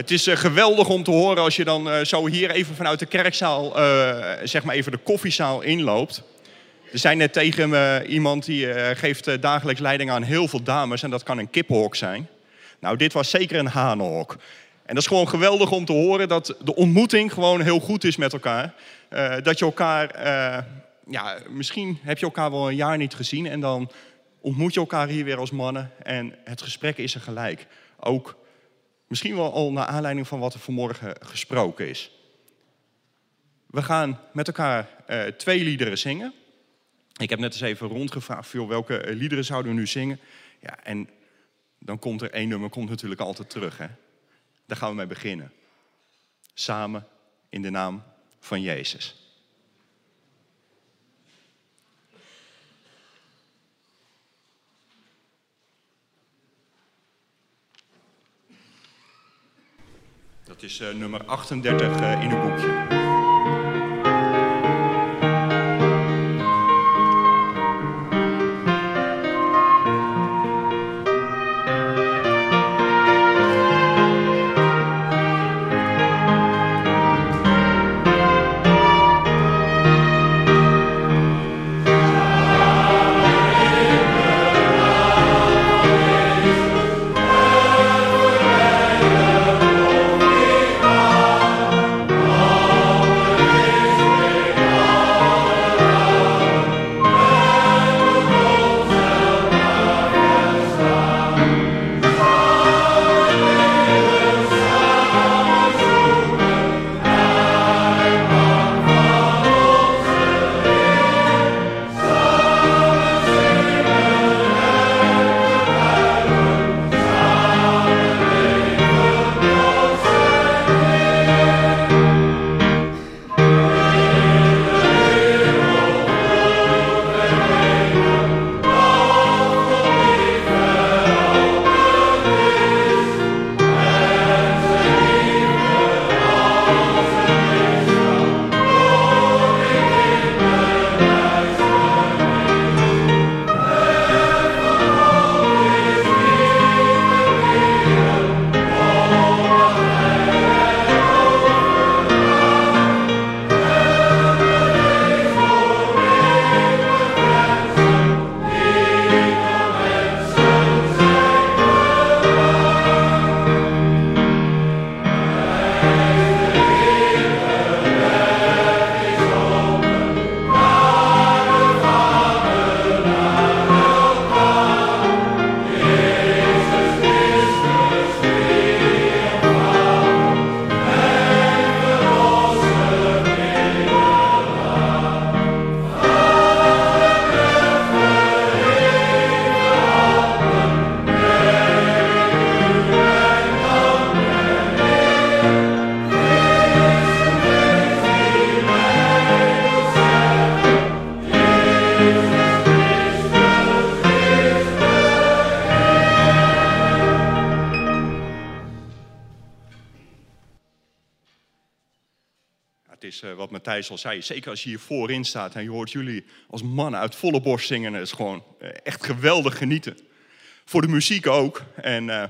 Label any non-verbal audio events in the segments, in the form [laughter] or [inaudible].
Het is eh, geweldig om te horen als je dan eh, zo hier even vanuit de kerkzaal, eh, zeg maar even de koffiezaal inloopt. Er zijn net tegen me iemand die geeft dagelijks leiding aan heel veel dames en dat kan een kippenhok zijn. Nou, dit was zeker een hanenhok. En dat is gewoon geweldig om te horen dat de ontmoeting gewoon heel goed is met elkaar. Dat je elkaar, ja, misschien heb je elkaar wel een jaar niet gezien en dan ontmoet je elkaar hier weer als mannen en het gesprek is er gelijk. Ook misschien wel al naar aanleiding van wat er vanmorgen gesproken is. We gaan met elkaar eh, twee liederen zingen. Ik heb net eens even rondgevraagd, veel welke eh, liederen zouden we nu zingen? Ja, en dan komt er één nummer, komt natuurlijk altijd terug. Hè? Daar gaan we mee beginnen. Samen in de naam van Jezus. Dat is eh, nummer 38 eh, in uw boekje. Al zei, zeker als je hier voorin staat en je hoort jullie als mannen uit volle borst zingen. Is gewoon eh, echt geweldig genieten. Voor de muziek ook. En eh,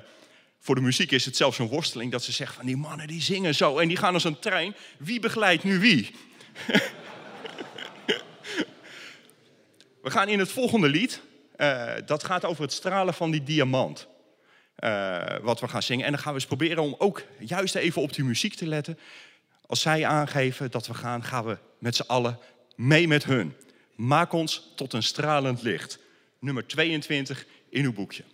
voor de muziek is het zelfs een worsteling dat ze zeggen van die mannen die zingen zo en die gaan als een trein. Wie begeleidt nu wie? [laughs] We gaan in het volgende lied, eh, dat gaat over het stralen van die diamant. wat we gaan zingen. En dan gaan we eens proberen om ook juist even op die muziek te letten. Als zij aangeven dat we gaan, gaan we met z'n allen mee met hun. Maak ons tot een stralend licht. Nummer 22 in uw boekje.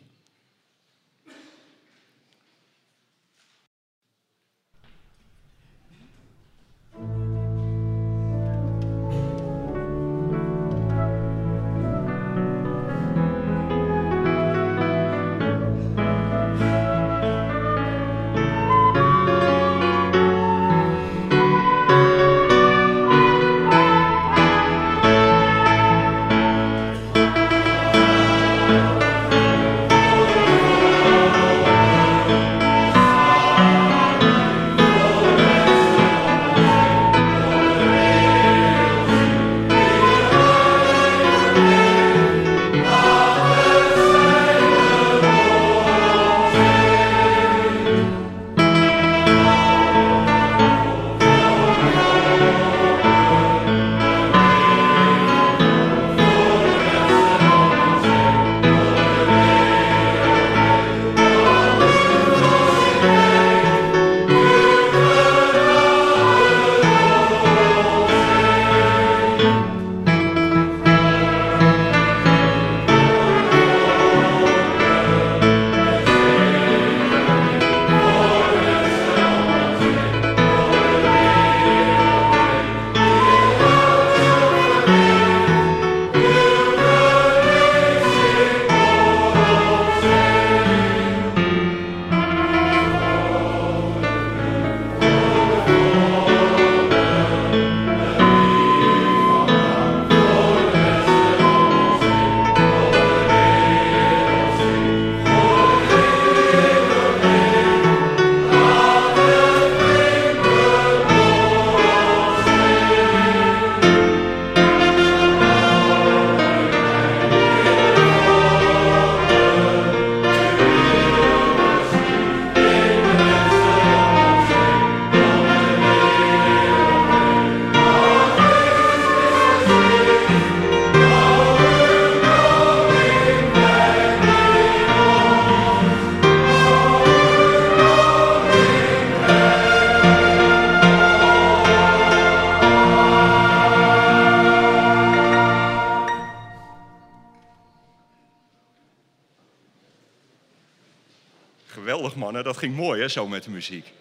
Zo met de muziek.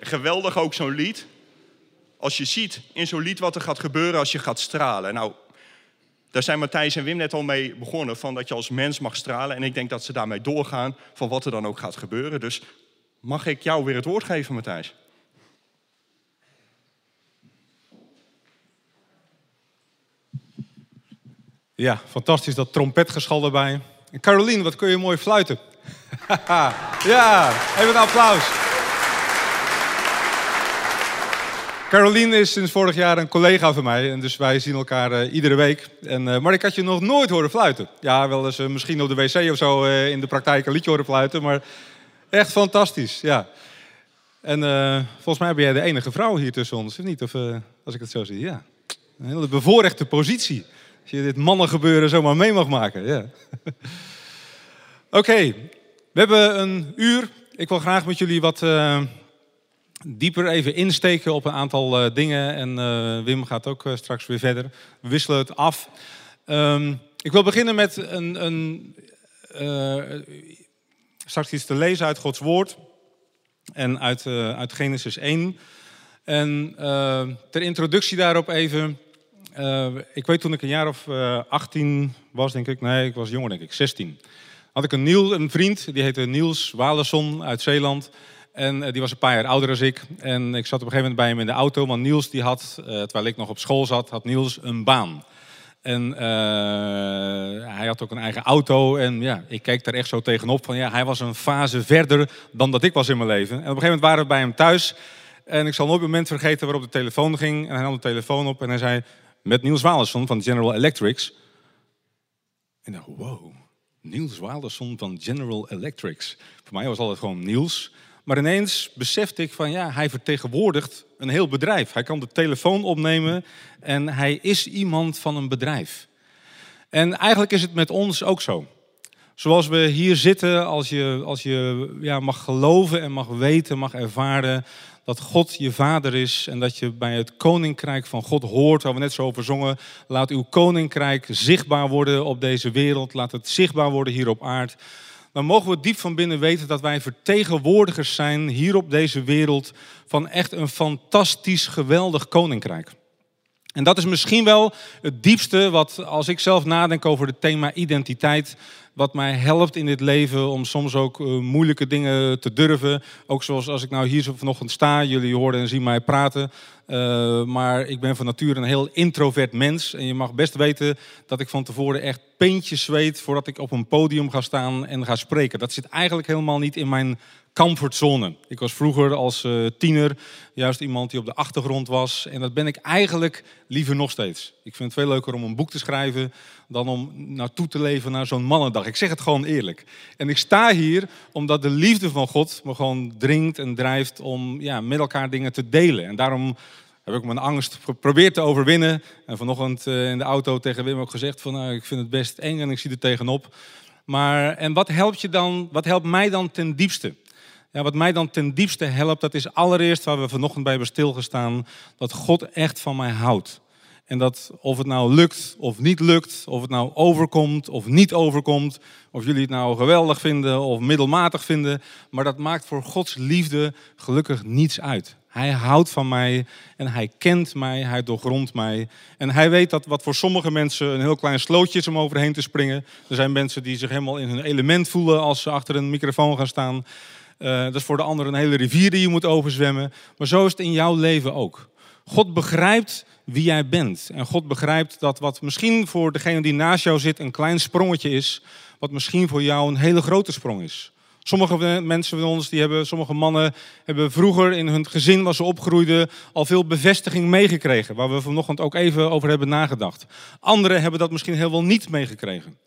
geweldig ook zo'n lied. Als je ziet in zo'n lied wat er gaat gebeuren als je gaat stralen. Nou, daar zijn Matthijs en Wim net al mee begonnen, van dat je als mens mag stralen. En ik denk dat ze daarmee doorgaan van wat er dan ook gaat gebeuren. Dus mag ik jou weer het woord geven, Matthijs? Ja, fantastisch dat trompetgeschal erbij. Caroline, wat kun je mooi fluiten. Ja, even een applaus. Caroline is sinds vorig jaar een collega van mij. En dus wij zien elkaar uh, iedere week. En, uh, maar ik had je nog nooit horen fluiten. Ja, wel eens uh, misschien op de wc of zo in de praktijk een liedje horen fluiten. Maar echt fantastisch, ja. En volgens mij ben jij de enige vrouw hier tussen ons, niet? Of als ik het zo zie, ja. Een hele bevoorrechte positie. Als je dit mannengebeuren zomaar mee mag maken, ja. [laughs] Oké, we hebben een uur. Ik wil graag met jullie wat dieper even insteken op een aantal uh, dingen. En uh, Wim gaat ook straks weer verder. We wisselen het af. Um, ik wil beginnen met een, een straks iets te lezen uit Gods Woord. En uit, uit Genesis 1. En ter introductie daarop even. ik weet toen ik een jaar of 18 was, denk ik. Nee, ik was jonger, denk ik, 16. Had ik een, Niel, een vriend, die heette Niels Walenson uit Zeeland. En uh, die was een paar jaar ouder dan ik. En ik zat op een gegeven moment bij hem in de auto. Want Niels, die had, uh, terwijl ik nog op school zat, had Niels een baan. En uh, hij had ook een eigen auto. En ja, ik keek daar echt zo tegenop van ja, hij was een fase verder dan dat ik was in mijn leven. En op een gegeven moment waren we bij hem thuis. En ik zal nooit het moment vergeten waarop de telefoon ging. En hij nam de telefoon op en hij zei met Niels Walenson van General Electrics. En ik dacht, wow, Niels Walenson van General Electrics. Voor mij was altijd gewoon Niels. Maar ineens besefte ik van ja, hij vertegenwoordigt een heel bedrijf. Hij kan de telefoon opnemen en hij is iemand van een bedrijf. En eigenlijk is het met ons ook zo. Zoals we hier zitten, als je, als je ja, mag geloven en mag weten, mag ervaren dat God je vader is en dat je bij het koninkrijk van God hoort, waar we net zo over zongen. Laat uw koninkrijk zichtbaar worden op deze wereld, laat het zichtbaar worden hier op aarde dan mogen we diep van binnen weten dat wij vertegenwoordigers zijn hier op deze wereld van echt een fantastisch, geweldig koninkrijk. En dat is misschien wel het diepste wat, als ik zelf nadenk over het thema identiteit, wat mij helpt in dit leven om soms ook uh, moeilijke dingen te durven. Ook zoals als ik nou hier zo vanochtend sta, jullie horen en zien mij praten. Uh, maar ik ben van nature een heel introvert mens. En je mag best weten dat ik van tevoren echt peentjes zweet voordat ik op een podium ga staan en ga spreken. Dat zit eigenlijk helemaal niet in mijn comfortzone. Ik was vroeger als uh, tiener juist iemand die op de achtergrond was. En dat ben ik eigenlijk liever nog steeds. Ik vind het veel leuker om een boek te schrijven dan om naartoe te leven naar zo'n mannendag. Ik zeg het gewoon eerlijk. En ik sta hier omdat de liefde van God me gewoon dringt en drijft om ja, met elkaar dingen te delen. En daarom heb ik mijn angst geprobeerd te overwinnen. En vanochtend uh, in de auto tegen Wim ook gezegd van nou, ik vind het best eng en ik zie er tegenop. Maar en wat helpt je dan? Wat helpt mij dan ten diepste? Ja, wat mij dan ten diepste helpt, dat is allereerst waar we vanochtend bij hebben stilgestaan, dat God echt van mij houdt. En dat of het nou lukt of niet lukt, of het nou overkomt of niet overkomt, of jullie het nou geweldig vinden of middelmatig vinden, maar dat maakt voor Gods liefde gelukkig niets uit. Hij houdt van mij en hij kent mij, hij doorgrondt mij. En hij weet dat wat voor sommige mensen een heel klein slootje is om overheen te springen. Er zijn mensen die zich helemaal in hun element voelen als ze achter een microfoon gaan staan. Uh, dat is voor de anderen een hele rivier die je moet overzwemmen. Maar zo is het in jouw leven ook. God begrijpt wie jij bent. En God begrijpt dat wat misschien voor degene die naast jou zit een klein sprongetje is, wat misschien voor jou een hele grote sprong is. Sommige mensen van ons, die hebben, sommige mannen, hebben vroeger in hun gezin waar ze opgroeiden al veel bevestiging meegekregen. Waar we vanochtend ook even over hebben nagedacht. Anderen hebben dat misschien heel wel niet meegekregen.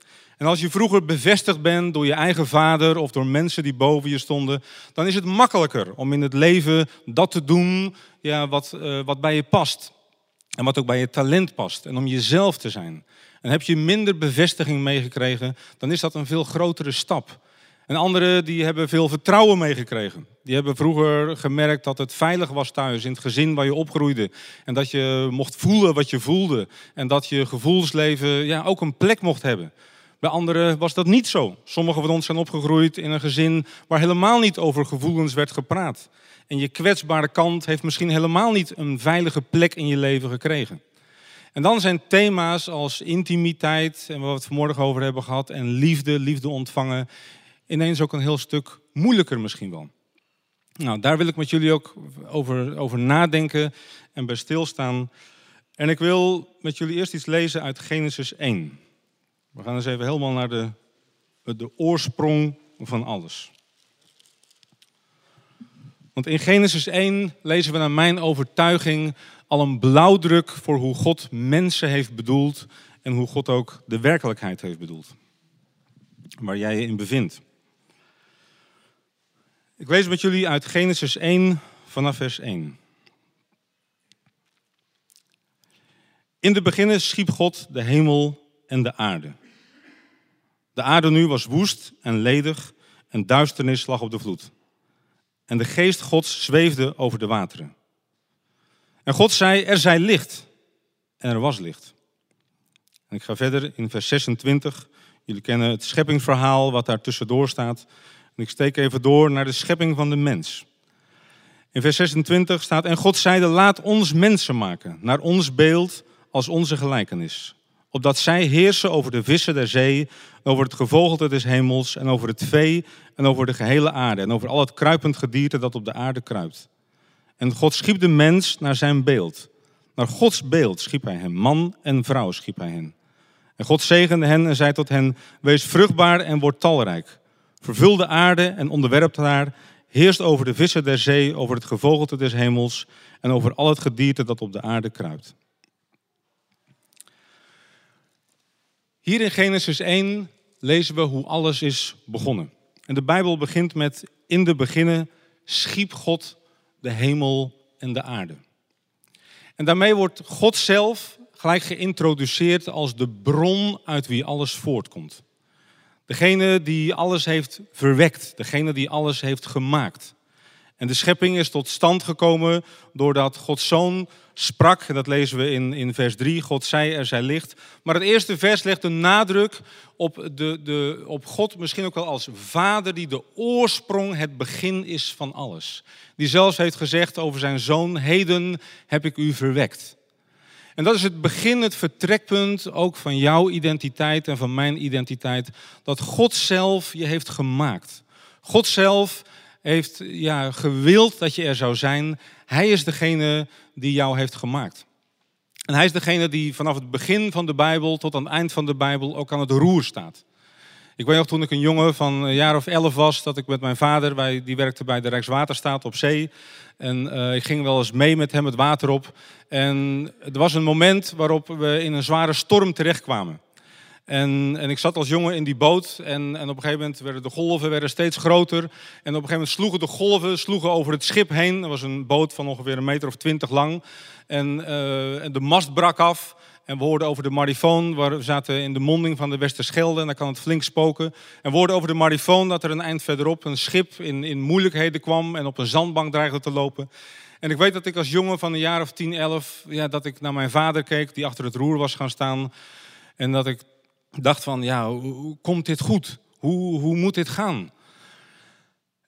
En als je vroeger bevestigd bent door je eigen vader of door mensen die boven je stonden, dan is het makkelijker om in het leven dat te doen ja, wat, uh, wat bij je past. En wat ook bij je talent past. En om jezelf te zijn. En heb je minder bevestiging meegekregen, dan is dat een veel grotere stap. En anderen die hebben veel vertrouwen meegekregen. Die hebben vroeger gemerkt dat het veilig was thuis, in het gezin waar je opgroeide. En dat je mocht voelen wat je voelde. En dat je gevoelsleven ja, ook een plek mocht hebben. Bij anderen was dat niet zo. Sommigen van ons zijn opgegroeid in een gezin waar helemaal niet over gevoelens werd gepraat. En je kwetsbare kant heeft misschien helemaal niet een veilige plek in je leven gekregen. En dan zijn thema's als intimiteit, en waar we het vanmorgen over hebben gehad, en liefde, liefde ontvangen, ineens ook een heel stuk moeilijker misschien wel. Nou, daar wil ik met jullie ook over, over nadenken en bij stilstaan. En ik wil met jullie eerst iets lezen uit Genesis 1. We gaan eens even helemaal naar de, de oorsprong van alles. Want in Genesis 1 lezen we naar mijn overtuiging al een blauwdruk voor hoe God mensen heeft bedoeld en hoe God ook de werkelijkheid heeft bedoeld. Waar jij je in bevindt. Ik lees met jullie uit Genesis 1 vanaf vers 1. In de beginnen schiep God de hemel en de aarde. De aarde nu was woest en ledig en duisternis lag op de vloed. En de geest Gods zweefde over de wateren. En God zei, er zij licht. En er was licht. En ik ga verder in vers 26. Jullie kennen het scheppingsverhaal wat daar tussendoor staat. En ik steek even door naar de schepping van de mens. In vers 26 staat, en God zeide, laat ons mensen maken, naar ons beeld, als onze gelijkenis. Opdat zij heersen over de vissen der zee, over het gevogelte des hemels en over het vee en over de gehele aarde en over al het kruipend gedierte dat op de aarde kruipt. En God schiep de mens naar zijn beeld. Naar Gods beeld schiep hij hem, man en vrouw schiep hij hen. En God zegende hen en zei tot hen, wees vruchtbaar en word talrijk. Vervul de aarde en onderwerpt haar, heerst over de vissen der zee, over het gevogelte des hemels en over al het gedierte dat op de aarde kruipt. Hier in Genesis 1 lezen we hoe alles is begonnen. En de Bijbel begint met in de beginnen schiep God de hemel en de aarde. En daarmee wordt God zelf gelijk geïntroduceerd als de bron uit wie alles voortkomt. Degene die alles heeft verwekt, degene die alles heeft gemaakt. En de schepping is tot stand gekomen doordat Gods Zoon sprak. Dat lezen we in, in vers 3. God zei, er zij licht. Maar het eerste vers legt een nadruk op, de, de, op God, misschien ook wel als vader, die de oorsprong, het begin is van alles. Die zelfs heeft gezegd over zijn zoon, heden heb ik u verwekt. En dat is het begin, het vertrekpunt ook van jouw identiteit en van mijn identiteit. Dat God zelf je heeft gemaakt. God zelf heeft ja, gewild dat je er zou zijn. Hij is degene die jou heeft gemaakt. En hij is degene die vanaf het begin van de Bijbel tot aan het eind van de Bijbel ook aan het roer staat. Ik weet nog toen ik een jongen van een jaar of elf was, dat ik met mijn vader, wij, die werkte bij de Rijkswaterstaat op zee. En uh, ik ging wel eens mee met hem het water op. En er was een moment waarop we in een zware storm terechtkwamen. En, en ik zat als jongen in die boot en, en op een gegeven moment werden de golven werden steeds groter. En op een gegeven moment sloegen de golven sloegen over het schip heen. Er was een boot van ongeveer een meter of twintig lang. En, uh, en de mast brak af. En we hoorden over de marifoon, waar we zaten in de monding van de Westerschelde. En daar kan het flink spoken. En we hoorden over de marifoon dat er een eind verderop een schip in, in moeilijkheden kwam. En op een zandbank dreigde te lopen. En ik weet dat ik als jongen van een jaar of 10, 11, ja, dat ik naar mijn vader keek, die achter het roer was gaan staan. En dat ik dacht van, ja, hoe komt dit goed? Hoe, hoe moet dit gaan?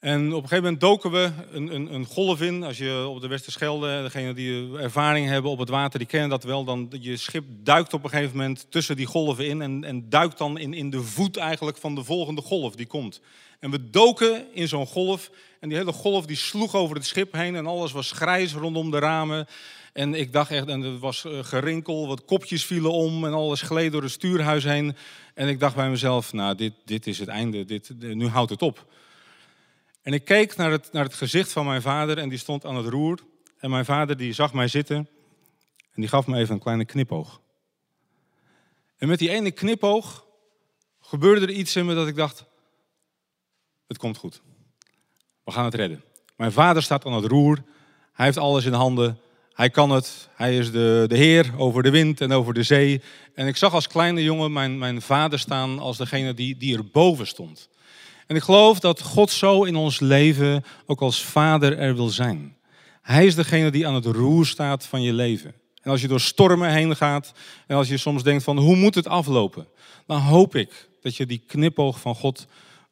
En op een gegeven moment doken we een, een, een golf in. Als je op de Westerschelde, degene die ervaring hebben op het water, die kennen dat wel. Dan je schip duikt op een gegeven moment tussen die golven in en, en duikt dan in, in de voet eigenlijk van de volgende golf die komt. En we doken in zo'n golf en die hele golf die sloeg over het schip heen en alles was grijs rondom de ramen. En ik dacht echt, en het was eh, gerinkel, wat kopjes vielen om en alles gleed door het stuurhuis heen. En ik dacht bij mezelf, nou, dit, dit is het einde, dit, nu houdt het op. En ik keek naar het, naar het gezicht van mijn vader en die stond aan het roer. En mijn vader die zag mij zitten en die gaf me even een kleine knipoog. En met die ene knipoog gebeurde er iets in me dat ik dacht, het komt goed. We gaan het redden. Mijn vader staat aan het roer, hij heeft alles in handen, hij kan het. Hij is de, de Heer over de wind en over de zee. En ik zag als kleine jongen mijn, mijn vader staan als degene die, die erboven stond. En ik geloof dat God zo in ons leven ook als vader er wil zijn. Hij is degene die aan het roer staat van je leven. En als je door stormen heen gaat en als je soms denkt van hoe moet het aflopen, dan hoop ik dat je die knipoog van God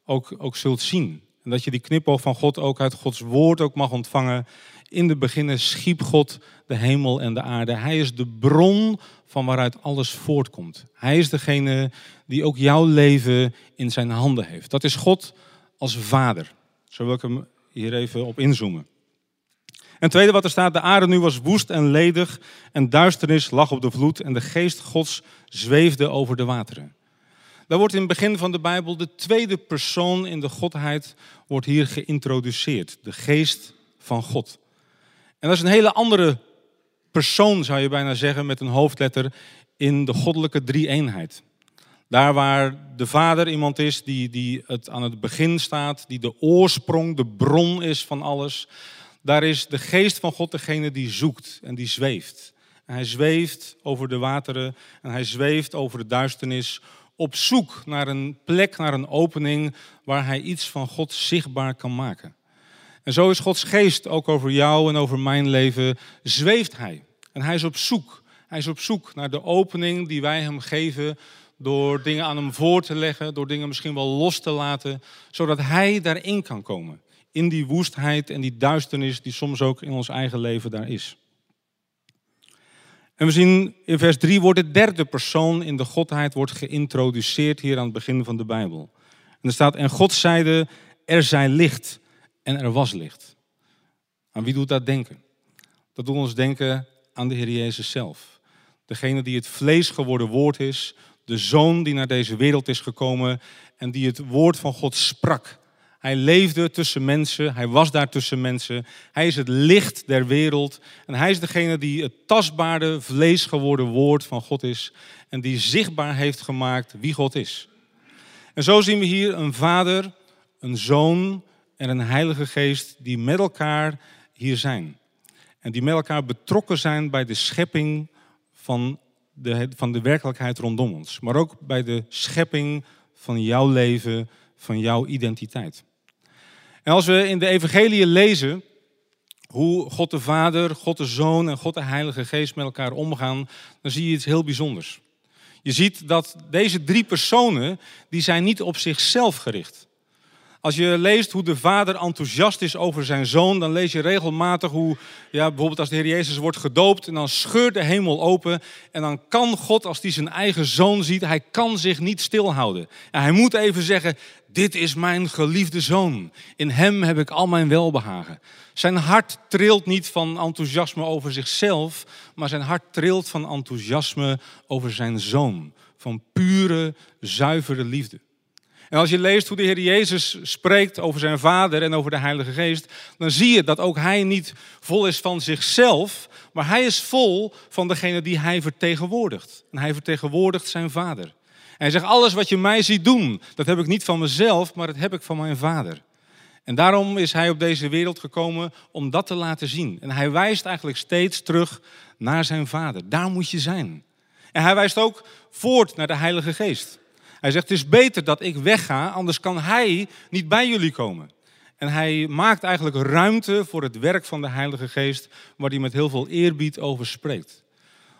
ook, ook zult zien. En dat je die knipoog van God ook uit Gods woord ook mag ontvangen. In de beginnen schiep God de hemel en de aarde. Hij is de bron van waaruit alles voortkomt. Hij is degene die ook jouw leven in zijn handen heeft. Dat is God als vader. Zo wil ik hem hier even op inzoomen. En tweede wat er staat, de aarde nu was woest en ledig en duisternis lag op de vloed en de geest Gods zweefde over de wateren. Daar wordt in het begin van de Bijbel de tweede persoon in de Godheid wordt hier geïntroduceerd. De geest van God. En dat is een hele andere persoon, zou je bijna zeggen, met een hoofdletter in de goddelijke drie-eenheid. Daar waar de Vader iemand is die, die het aan het begin staat, die de oorsprong, de bron is van alles. Daar is de geest van God degene die zoekt en die zweeft. En hij zweeft over de wateren en hij zweeft over de duisternis op zoek naar een plek, naar een opening waar hij iets van God zichtbaar kan maken. En zo is Gods geest ook over jou en over mijn leven, zweeft hij. En hij is op zoek. Hij is op zoek naar de opening die wij hem geven door dingen aan hem voor te leggen, door dingen misschien wel los te laten, zodat hij daarin kan komen. In die woestheid en die duisternis die soms ook in ons eigen leven daar is. En we zien in vers 3 wordt de derde persoon in de Godheid wordt geïntroduceerd hier aan het begin van de Bijbel. En er staat, en God zeide, er zij licht en er was licht. Aan wie doet dat denken? Dat doet ons denken aan de Heer Jezus zelf. Degene die het vlees geworden woord is, de zoon die naar deze wereld is gekomen en die het woord van God sprak. Hij leefde tussen mensen, hij was daar tussen mensen. Hij is het licht der wereld en hij is degene die het tastbare vlees geworden woord van God is en die zichtbaar heeft gemaakt wie God is. En zo zien we hier een vader, een zoon en een heilige geest die met elkaar hier zijn. En die met elkaar betrokken zijn bij de schepping van de, van de werkelijkheid rondom ons. Maar ook bij de schepping van jouw leven, van jouw identiteit. En als we in de evangelie lezen hoe God de Vader, God de Zoon en God de Heilige Geest met elkaar omgaan, dan zie je iets heel bijzonders. Je ziet dat deze drie personen, die zijn niet op zichzelf gericht. Als je leest hoe de vader enthousiast is over zijn zoon, dan lees je regelmatig hoe, ja, bijvoorbeeld als de Heer Jezus wordt gedoopt en dan scheurt de hemel open en dan kan God, als hij zijn eigen zoon ziet, hij kan zich niet stilhouden. En hij moet even zeggen, dit is mijn geliefde zoon. In hem heb ik al mijn welbehagen. Zijn hart trilt niet van enthousiasme over zichzelf, maar zijn hart trilt van enthousiasme over zijn zoon. Van pure, zuivere liefde. En als je leest hoe de Heer Jezus spreekt over zijn Vader en over de Heilige Geest, dan zie je dat ook Hij niet vol is van zichzelf, maar Hij is vol van degene die Hij vertegenwoordigt. En Hij vertegenwoordigt zijn Vader. En hij zegt, alles wat je mij ziet doen, dat heb ik niet van mezelf, maar dat heb ik van mijn Vader. En daarom is Hij op deze wereld gekomen om dat te laten zien. En Hij wijst eigenlijk steeds terug naar zijn Vader. Daar moet je zijn. En Hij wijst ook voort naar de Heilige Geest. Hij zegt, het is beter dat ik wegga, anders kan hij niet bij jullie komen. En hij maakt eigenlijk ruimte voor het werk van de Heilige Geest, waar hij met heel veel eerbied over spreekt.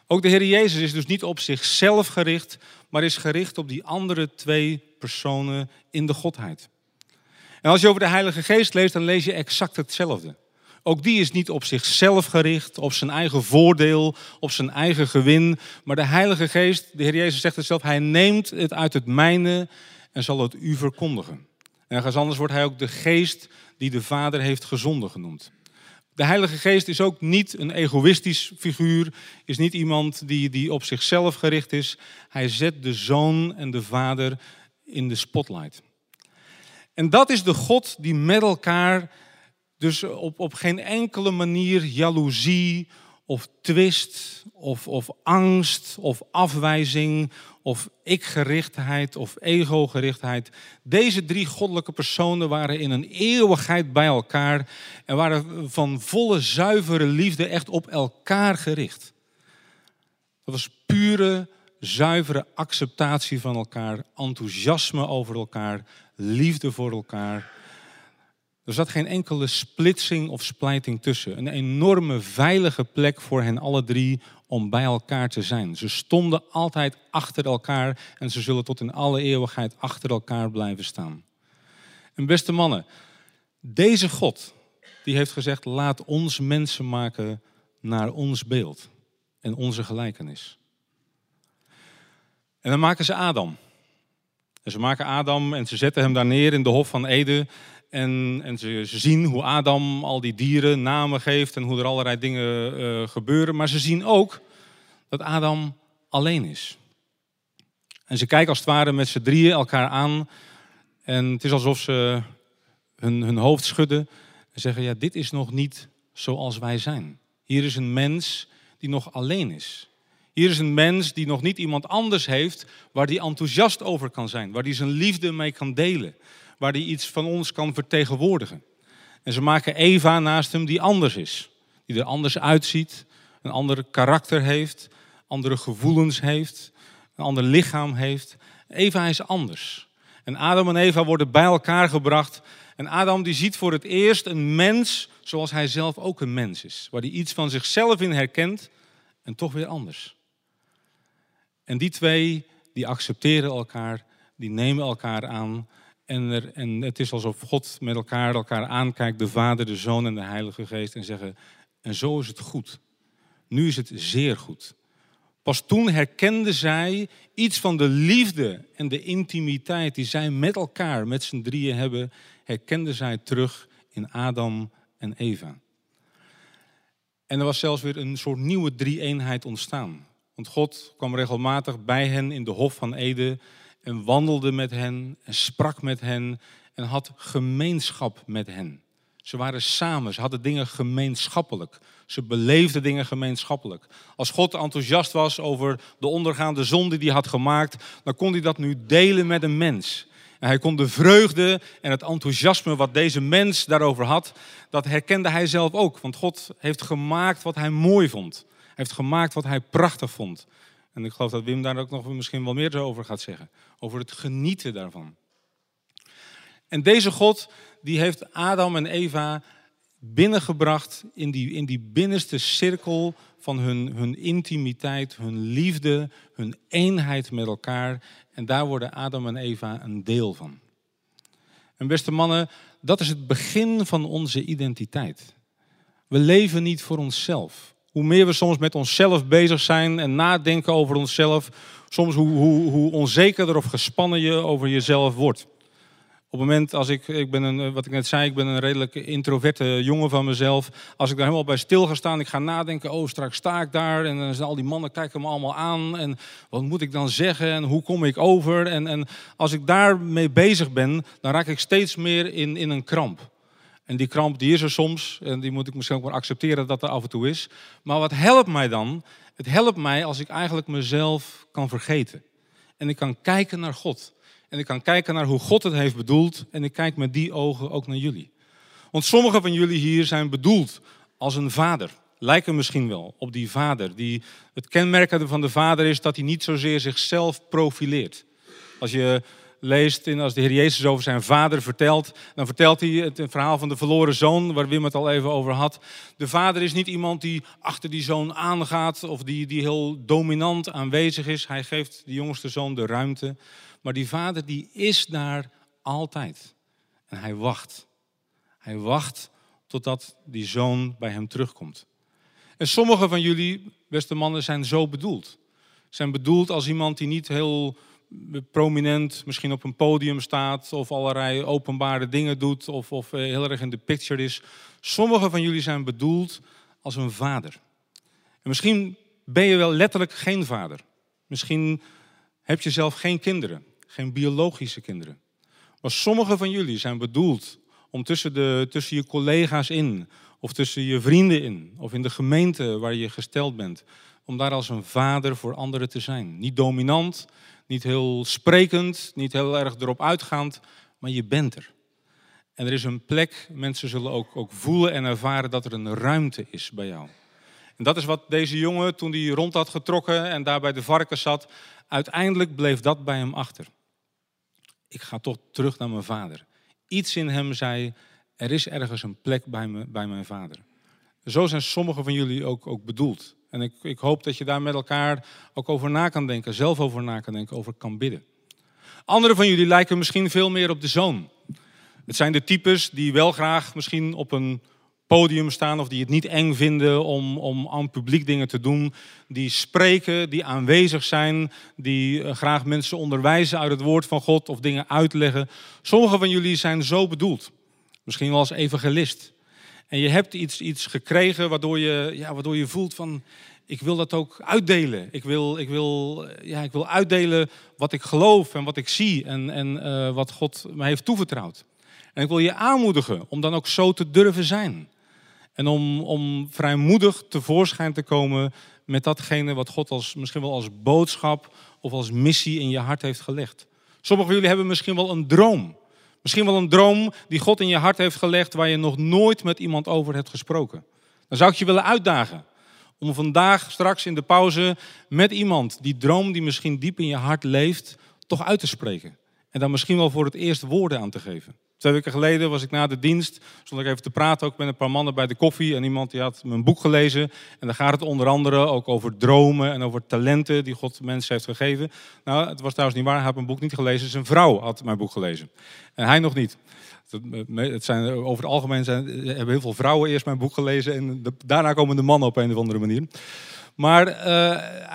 Ook de Heer Jezus is dus niet op zichzelf gericht, maar is gericht op die andere twee personen in de Godheid. En als je over de Heilige Geest leest, dan lees je exact hetzelfde. Ook die is niet op zichzelf gericht, op zijn eigen voordeel, op zijn eigen gewin. Maar de Heilige Geest, de Heer Jezus zegt het zelf, hij neemt het uit het mijne en zal het u verkondigen. En ergens anders wordt hij ook de geest die de Vader heeft gezonden genoemd. De Heilige Geest is ook niet een egoïstisch figuur, is niet iemand die, die op zichzelf gericht is. Hij zet de Zoon en de Vader in de spotlight. En dat is de God die met elkaar dus op, op geen enkele manier jaloezie of twist of, of angst of afwijzing of ikgerichtheid of egogerichtheid. Deze drie goddelijke personen waren in een eeuwigheid bij elkaar en waren van volle zuivere liefde echt op elkaar gericht. Dat was pure, zuivere acceptatie van elkaar, enthousiasme over elkaar, liefde voor elkaar. Er zat geen enkele splitsing of splijting tussen. Een enorme veilige plek voor hen alle drie om bij elkaar te zijn. Ze stonden altijd achter elkaar en ze zullen tot in alle eeuwigheid achter elkaar blijven staan. En beste mannen, deze God, die heeft gezegd, laat ons mensen maken naar ons beeld en onze gelijkenis. En dan maken ze Adam. En ze maken Adam en ze zetten hem daar neer in de Hof van Eden. En, en ze, zien hoe Adam al die dieren namen geeft en hoe er allerlei dingen uh, gebeuren. Maar ze zien ook dat Adam alleen is. En ze kijken als het ware met z'n drieën elkaar aan. En het is alsof ze hun, hun hoofd schudden en zeggen: Ja, dit is nog niet zoals wij zijn. Hier is een mens die nog alleen is. Hier is een mens die nog niet iemand anders heeft waar die enthousiast over kan zijn, waar die zijn liefde mee kan delen, waar die iets van ons kan vertegenwoordigen. En ze maken Eva naast hem die anders is, die er anders uitziet, een ander karakter heeft, andere gevoelens heeft, een ander lichaam heeft. Eva is anders. En Adam en Eva worden bij elkaar gebracht. En Adam die ziet voor het eerst een mens zoals hij zelf ook een mens is. Waar hij iets van zichzelf in herkent en toch weer anders. En die twee, die accepteren elkaar, die nemen elkaar aan. En, er, en het is alsof God met elkaar elkaar aankijkt, de Vader, de Zoon en de Heilige Geest. En zeggen, en zo is het goed. Nu is het zeer goed. Pas toen herkenden zij iets van de liefde en de intimiteit die zij met elkaar, met z'n drieën hebben, herkenden zij terug in Adam en Eva. En er was zelfs weer een soort nieuwe drie-eenheid ontstaan. Want God kwam regelmatig bij hen in de Hof van Eden en wandelde met hen en sprak met hen en had gemeenschap met hen. Ze waren samen, ze hadden dingen gemeenschappelijk. Ze beleefden dingen gemeenschappelijk. Als God enthousiast was over de ondergaande zon die hij had gemaakt, dan kon hij dat nu delen met een mens. En hij kon de vreugde en het enthousiasme wat deze mens daarover had, dat herkende hij zelf ook. Want God heeft gemaakt wat hij mooi vond. Hij heeft gemaakt wat hij prachtig vond. En ik geloof dat Wim daar ook nog misschien wel meer over gaat zeggen. Over het genieten daarvan. En deze God, die heeft Adam en Eva binnengebracht in die, in die binnenste cirkel van hun, hun intimiteit, hun liefde, hun eenheid met elkaar. En daar worden Adam en Eva een deel van. En beste mannen, dat is het begin van onze identiteit. We leven niet voor onszelf. Hoe meer we soms met onszelf bezig zijn en nadenken over onszelf, soms hoe, hoe, hoe onzekerder of gespannen je over jezelf wordt. Op het moment als ik, ik ben een, wat ik net zei, ik ben een redelijk introverte jongen van mezelf. Als ik daar helemaal bij stil ga staan, ik ga nadenken, oh straks sta ik daar en dan zijn al die mannen kijken me allemaal aan. En wat moet ik dan zeggen en hoe kom ik over? En, en als ik daarmee bezig ben, dan raak ik steeds meer in, in een kramp. En die kramp die is er soms en die moet ik misschien ook maar accepteren dat er af en toe is. Maar wat helpt mij dan? Het helpt mij als ik eigenlijk mezelf kan vergeten. En ik kan kijken naar God. En ik kan kijken naar hoe God het heeft bedoeld. En ik kijk met die ogen ook naar jullie. Want sommigen van jullie hier zijn bedoeld als een vader. Lijken misschien wel op die vader. Die, het kenmerkende van de vader is dat hij niet zozeer zichzelf profileert. Als je leest, in, als de Heer Jezus over zijn vader vertelt, dan vertelt hij het verhaal van de verloren zoon, waar Wim het al even over had. De vader is niet iemand die achter die zoon aangaat of die, die heel dominant aanwezig is. Hij geeft de jongste zoon de ruimte. Maar die vader die is daar altijd. En hij wacht. Hij wacht totdat die zoon bij hem terugkomt. En sommige van jullie, beste mannen, zijn zo bedoeld. Zijn bedoeld als iemand die niet heel prominent misschien op een podium staat of allerlei openbare dingen doet of, of eh, heel erg in de picture is. Sommige van jullie zijn bedoeld als een vader. En misschien ben je wel letterlijk geen vader. Misschien heb je zelf geen kinderen geen biologische kinderen. Maar sommige van jullie zijn bedoeld om tussen, de, tussen je collega's in, of tussen je vrienden in, of in de gemeente waar je gesteld bent, om daar als een vader voor anderen te zijn. Niet dominant, niet heel sprekend, niet heel erg erop uitgaand, maar je bent er. En er is een plek, mensen zullen ook, ook voelen en ervaren dat er een ruimte is bij jou. En dat is wat deze jongen, toen hij rond had getrokken en daar bij de varkens zat, uiteindelijk bleef dat bij hem achter ik ga toch terug naar mijn vader. Iets in hem zei, er is ergens een plek bij, me, bij mijn vader. Zo zijn sommigen van jullie ook, ook bedoeld. En ik, ik hoop dat je daar met elkaar ook over na kan denken, zelf over na kan denken, over kan bidden. Anderen van jullie lijken misschien veel meer op de zoon. Het zijn de types die wel graag misschien op een podium staan of die het niet eng vinden om, om aan publiek dingen te doen. Die spreken, die aanwezig zijn, die eh, graag mensen onderwijzen uit het woord van God of dingen uitleggen. Sommigen van jullie zijn zo bedoeld. Misschien wel als evangelist. En je hebt iets, iets gekregen waardoor je, ja, waardoor je voelt van, ik wil dat ook uitdelen. Ik wil, ik wil, ja, ik wil uitdelen wat ik geloof en wat ik zie en, en uh, wat God me heeft toevertrouwd. En ik wil je aanmoedigen om dan ook zo te durven zijn. En om, om vrijmoedig tevoorschijn te komen met datgene wat God als, misschien wel als boodschap of als missie in je hart heeft gelegd. Sommigen van jullie hebben misschien wel een droom. Misschien wel een droom die God in je hart heeft gelegd waar je nog nooit met iemand over hebt gesproken. Dan zou ik je willen uitdagen om vandaag straks in de pauze met iemand die droom die misschien diep in je hart leeft, toch uit te spreken. En dan misschien wel voor het eerst woorden aan te geven. Twee weken geleden was ik na de dienst, stond ik even te praten ook met een paar mannen bij de koffie. En iemand die had mijn boek gelezen. En daar gaat het onder andere ook over dromen en over talenten die God mensen heeft gegeven. Nou, het was trouwens niet waar, hij had mijn boek niet gelezen. Zijn vrouw had mijn boek gelezen. En hij nog niet. Het zijn, over het algemeen zijn, hebben heel veel vrouwen eerst mijn boek gelezen. En daarna komen de mannen op een of andere manier. Maar uh,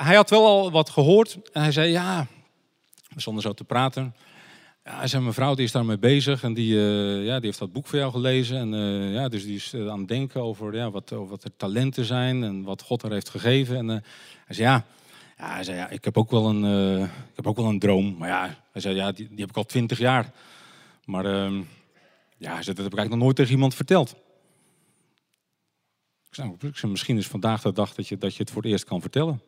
hij had wel al wat gehoord. En hij zei, ja, we zo te praten. Ja, hij zei, mijn vrouw die is daarmee bezig en die, uh, ja, die heeft dat boek voor jou gelezen. En uh, ja, dus die is uh, aan het denken over, ja, wat, wat er talenten zijn en wat God er heeft gegeven. En hij zei, ja, ja, hij zei, ja, ik heb ook wel een, ik heb ook wel een droom. Maar ja, hij zei, ja, die, die heb ik al twintig jaar. Maar ehm, ja, hij dat heb ik eigenlijk nog nooit tegen iemand verteld. Ik zei, nou, misschien is vandaag de dag dat je, dat je het voor het eerst kan vertellen.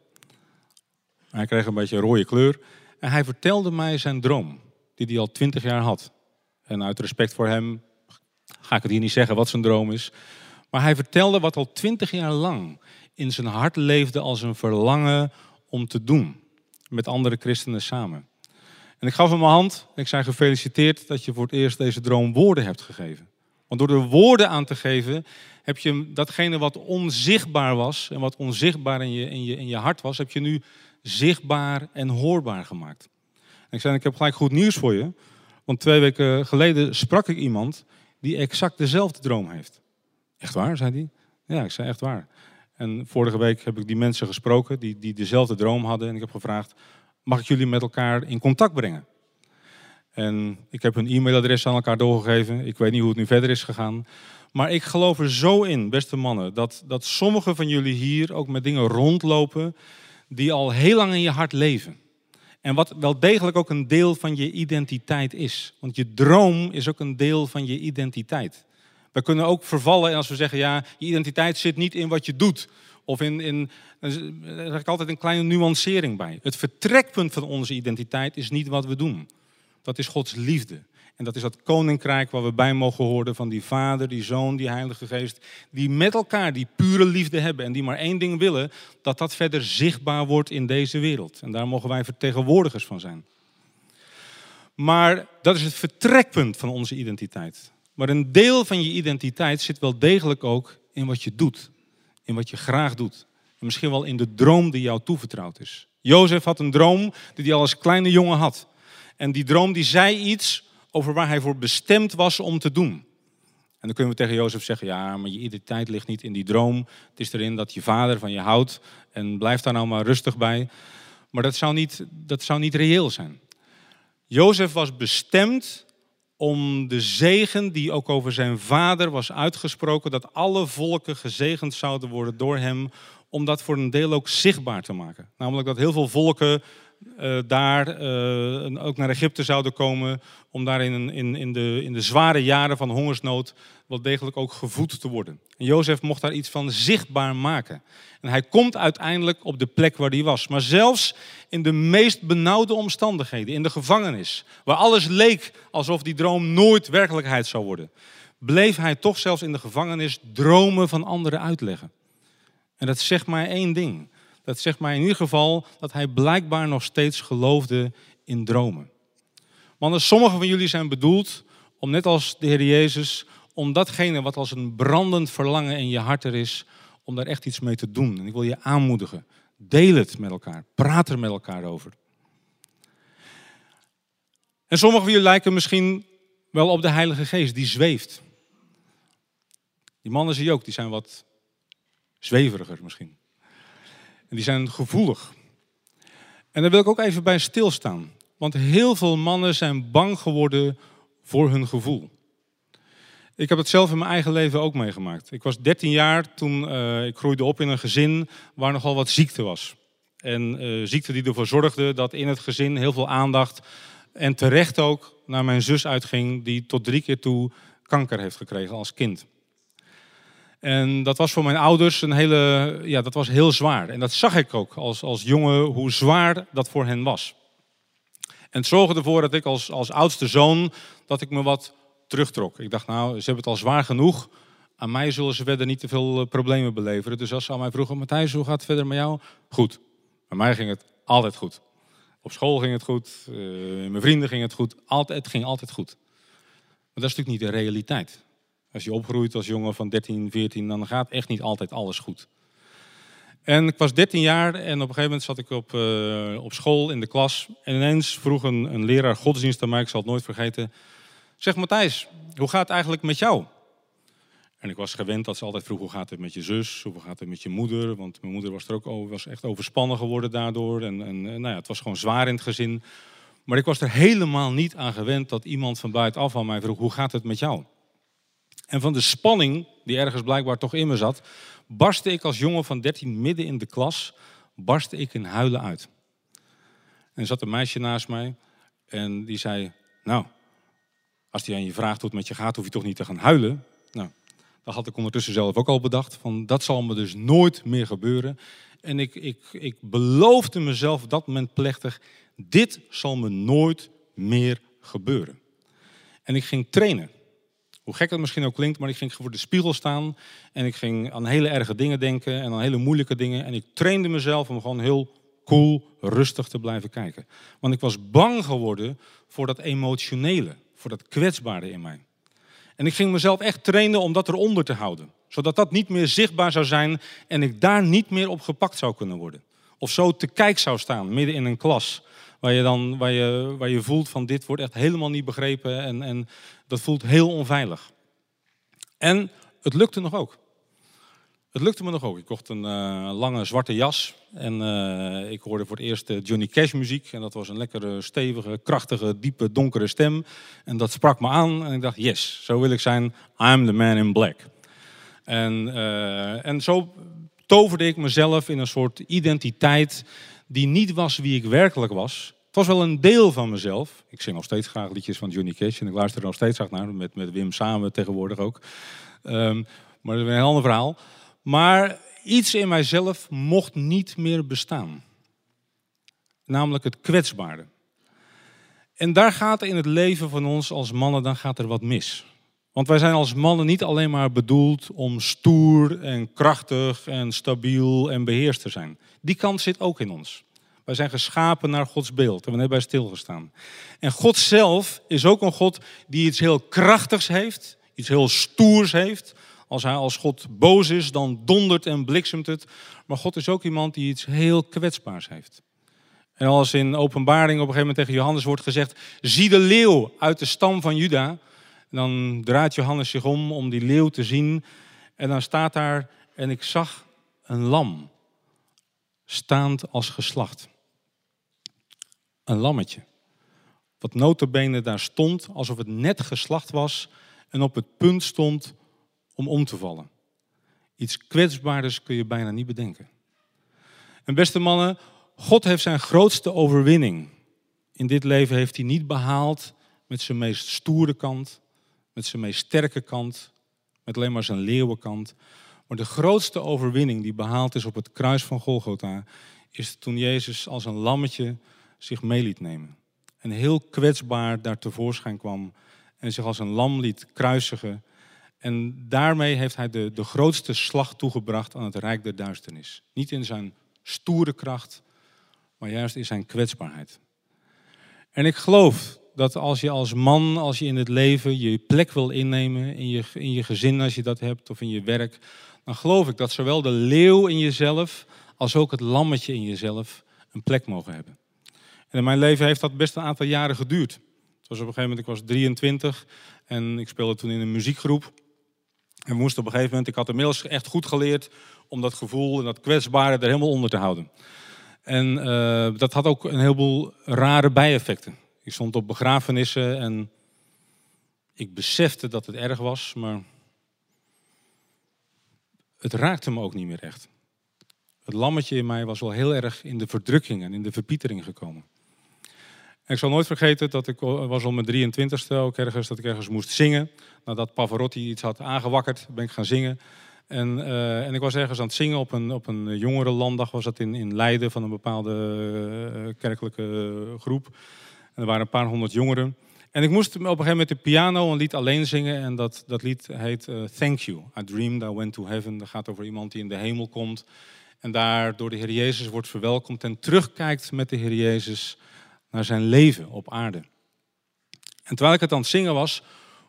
Hij kreeg een beetje een rode kleur. En hij vertelde mij zijn droom die hij al twintig jaar had. En uit respect voor hem ga ik het hier niet zeggen wat zijn droom is. Maar hij vertelde wat al twintig jaar lang in zijn hart leefde als een verlangen om te doen. Met andere christenen samen. En ik gaf hem mijn hand en ik zei gefeliciteerd dat je voor het eerst deze droom woorden hebt gegeven. Want door er woorden aan te geven, heb je datgene wat onzichtbaar was en wat onzichtbaar in je, in je, in je hart was, heb je nu zichtbaar en hoorbaar gemaakt ik zei, ik heb gelijk goed nieuws voor je. Want twee weken geleden sprak ik iemand die exact dezelfde droom heeft. Echt waar, zei hij. Ja, ik zei echt waar. En vorige week heb ik die mensen gesproken die, die dezelfde droom hadden. En ik heb gevraagd, mag ik jullie met elkaar in contact brengen? En ik heb hun e-mailadres aan elkaar doorgegeven. Ik weet niet hoe het nu verder is gegaan. Maar ik geloof er zo in, beste mannen, dat, dat sommigen van jullie hier ook met dingen rondlopen die al heel lang in je hart leven. En wat wel degelijk ook een deel van je identiteit is. Want je droom is ook een deel van je identiteit. We kunnen ook vervallen als we zeggen, ja, je identiteit zit niet in wat je doet. Of in, in daar zeg ik altijd een kleine nuancering bij. Het vertrekpunt van onze identiteit is niet wat we doen. Dat is Gods liefde. En dat is dat koninkrijk waar we bij mogen horen van die Vader, die Zoon, die Heilige Geest. Die met elkaar die pure liefde hebben en die maar één ding willen. Dat dat verder zichtbaar wordt in deze wereld. En daar mogen wij vertegenwoordigers van zijn. Maar dat is het vertrekpunt van onze identiteit. Maar een deel van je identiteit zit wel degelijk ook in wat je doet. In wat je graag doet. En misschien wel in de droom die jou toevertrouwd is. Jozef had een droom die hij al als kleine jongen had. En die droom die zei iets over waar hij voor bestemd was om te doen. En dan kunnen we tegen Jozef zeggen, ja, maar je identiteit ligt niet in die droom. Het is erin dat je vader van je houdt en blijf daar nou maar rustig bij. Maar dat zou niet, dat zou niet reëel zijn. Jozef was bestemd om de zegen die ook over zijn vader was uitgesproken, dat alle volken gezegend zouden worden door hem, om dat voor een deel ook zichtbaar te maken. Namelijk dat heel veel volken uh, daar uh, ook naar Egypte zouden komen om daar in, in, in, de, in de zware jaren van hongersnood wel degelijk ook gevoed te worden. En Jozef mocht daar iets van zichtbaar maken. En hij komt uiteindelijk op de plek waar hij was. Maar zelfs in de meest benauwde omstandigheden, in de gevangenis, waar alles leek alsof die droom nooit werkelijkheid zou worden, bleef hij toch zelfs in de gevangenis dromen van anderen uitleggen. En dat zegt maar één ding dat zegt mij in ieder geval dat hij blijkbaar nog steeds geloofde in dromen. Want sommigen van jullie zijn bedoeld om net als de Heer Jezus, om datgene wat als een brandend verlangen in je hart er is, om daar echt iets mee te doen. En ik wil je aanmoedigen. Deel het met elkaar. Praat er met elkaar over. En sommigen van jullie lijken misschien wel op de Heilige Geest, die zweeft. Die mannen zie je ook, die zijn wat zweveriger misschien. En die zijn gevoelig. En daar wil ik ook even bij stilstaan. Want heel veel mannen zijn bang geworden voor hun gevoel. Ik heb het zelf in mijn eigen leven ook meegemaakt. Ik was 13 jaar toen uh, ik groeide op in een gezin waar nogal wat ziekte was. En uh, ziekte die ervoor zorgde dat in het gezin heel veel aandacht en terecht ook naar mijn zus uitging, die tot drie keer toe kanker heeft gekregen als kind. En dat was voor mijn ouders een hele, ja, dat was heel zwaar. En dat zag ik ook als, als jongen, hoe zwaar dat voor hen was. En het zorgde ervoor dat ik als, als oudste zoon, dat ik me wat terugtrok. Ik dacht, nou, ze hebben het al zwaar genoeg. Aan mij zullen ze verder niet te veel eh, problemen beleveren. Dus als ze aan mij vroegen, Matthijs, hoe gaat het verder met jou? Goed. Bij mij ging het altijd goed. Op school ging het goed, uh, mijn vrienden ging het goed. Altijd, het ging altijd goed. Maar dat is natuurlijk niet de realiteit. Als je opgroeit als jongen van 13, 14, dan gaat echt niet altijd alles goed. En ik was 13 jaar en op een gegeven moment zat ik op, uh, op school in de klas. En ineens vroeg een, leraar godsdienst aan mij, ik zal het nooit vergeten. Zeg Matthijs, hoe gaat het eigenlijk met jou? En ik was gewend dat ze altijd vroeg, hoe gaat het met je zus? Hoe gaat het met je moeder? Want mijn moeder was er ook over, was echt overspannen geworden daardoor. En, en nou ja, het was gewoon zwaar in het gezin. Maar ik was er helemaal niet aan gewend dat iemand van buitenaf aan mij vroeg, hoe gaat het met jou? En van de spanning die ergens blijkbaar toch in me zat, barstte ik als jongen van 13 midden in de klas, barstte ik in huilen uit. En zat een meisje naast mij en die zei, nou, als die aan je vraagt hoe het met je gaat, hoef je toch niet te gaan huilen. Nou, dat had ik ondertussen zelf ook al bedacht, van dat zal me dus nooit meer gebeuren. En ik, ik, ik beloofde mezelf dat moment plechtig, dit zal me nooit meer gebeuren. En ik ging trainen. Hoe gek dat misschien ook klinkt, maar ik ging voor de spiegel staan en ik ging aan hele erge dingen denken en aan hele moeilijke dingen. En ik trainde mezelf om gewoon heel cool, rustig te blijven kijken. Want ik was bang geworden voor dat emotionele, voor dat kwetsbare in mij. En ik ging mezelf echt trainen om dat eronder te houden. Zodat dat niet meer zichtbaar zou zijn en ik daar niet meer op gepakt zou kunnen worden. Of zo te kijk zou staan, midden in een klas. Waar je, dan, waar je, waar je voelt van dit wordt echt helemaal niet begrepen en, en dat voelt heel onveilig. En het lukte nog ook. Het lukte me nog ook. Ik kocht een uh, lange zwarte jas en uh, ik hoorde voor het eerst uh, Johnny Cash muziek. En dat was een lekkere, stevige, krachtige, diepe, donkere stem. En dat sprak me aan en ik dacht, yes, zo wil ik zijn. I'm the man in black. En, en zo toverde ik mezelf in een soort identiteit die niet was wie ik werkelijk was. Het was wel een deel van mezelf. Ik zing nog steeds graag liedjes van Johnny Cash en ik luister er nog steeds graag naar, met, met Wim samen tegenwoordig ook. Um, maar dat is een ander verhaal. Maar iets in mijzelf mocht niet meer bestaan. Namelijk het kwetsbare. En daar gaat in het leven van ons als mannen, dan gaat er wat mis. Want wij zijn als mannen niet alleen maar bedoeld om stoer en krachtig en stabiel en beheerst te zijn. Die kant zit ook in ons. Wij zijn geschapen naar Gods beeld en we hebben bij stilgestaan. En God zelf is ook een God die iets heel krachtigs heeft, iets heel stoers heeft. Als hij als God boos is, dan dondert en bliksemt het. Maar God is ook iemand die iets heel kwetsbaars heeft. En als in openbaring op een gegeven moment tegen Johannes wordt gezegd: zie de leeuw uit de stam van Juda. Dan draait Johannes zich om om die leeuw te zien. En dan staat daar, en ik zag een lam, staand als geslacht. Een lammetje. Wat notabene daar stond, alsof het net geslacht was en op het punt stond om om te vallen. Iets kwetsbaarders kun je bijna niet bedenken. En beste mannen, God heeft zijn grootste overwinning in dit leven heeft hij niet behaald met zijn meest stoere kant, met zijn meest sterke kant, met alleen maar zijn leeuwenkant. Maar de grootste overwinning die behaald is op het kruis van Golgotha, is toen Jezus als een lammetje zich mee liet nemen. En heel kwetsbaar daar tevoorschijn kwam en zich als een lam liet kruisigen. En daarmee heeft hij de, de grootste slag toegebracht aan het rijk der duisternis. Niet in zijn stoere kracht, maar juist in zijn kwetsbaarheid. En ik geloof dat als je als man, als je in het leven je plek wil innemen, in je, in je gezin als je dat hebt, of in je werk, dan geloof ik dat zowel de leeuw in jezelf als ook het lammetje in jezelf een plek mogen hebben. En in mijn leven heeft dat best een aantal jaren geduurd. Het was op een gegeven moment, ik was 23 en ik speelde toen in een muziekgroep. En we moesten op een gegeven moment, ik had inmiddels echt goed geleerd om dat gevoel en dat kwetsbare er helemaal onder te houden. En uh, dat had ook een heleboel rare bijeffecten. Ik stond op begrafenissen en ik besefte dat het erg was, maar het raakte me ook niet meer echt. Het lammetje in mij was wel heel erg in de verdrukking en in de verpietering gekomen. En ik zal nooit vergeten dat ik was al mijn 23ste ook ergens, dat ik ergens moest zingen. Nadat Pavarotti iets had aangewakkerd, ben ik gaan zingen. En, uh, en ik was ergens aan het zingen op een, op een jongerenlanddag, was dat in, in Leiden van een bepaalde uh, kerkelijke groep. En er waren een paar honderd jongeren. En ik moest op een gegeven moment de piano een lied alleen zingen. En dat, dat lied heet uh, Thank You. I dreamed I went to heaven. Dat gaat over iemand die in de hemel komt. En daar door de Heer Jezus wordt verwelkomd. En terugkijkt met de Heer Jezus naar zijn leven op aarde. En terwijl ik het aan het zingen was,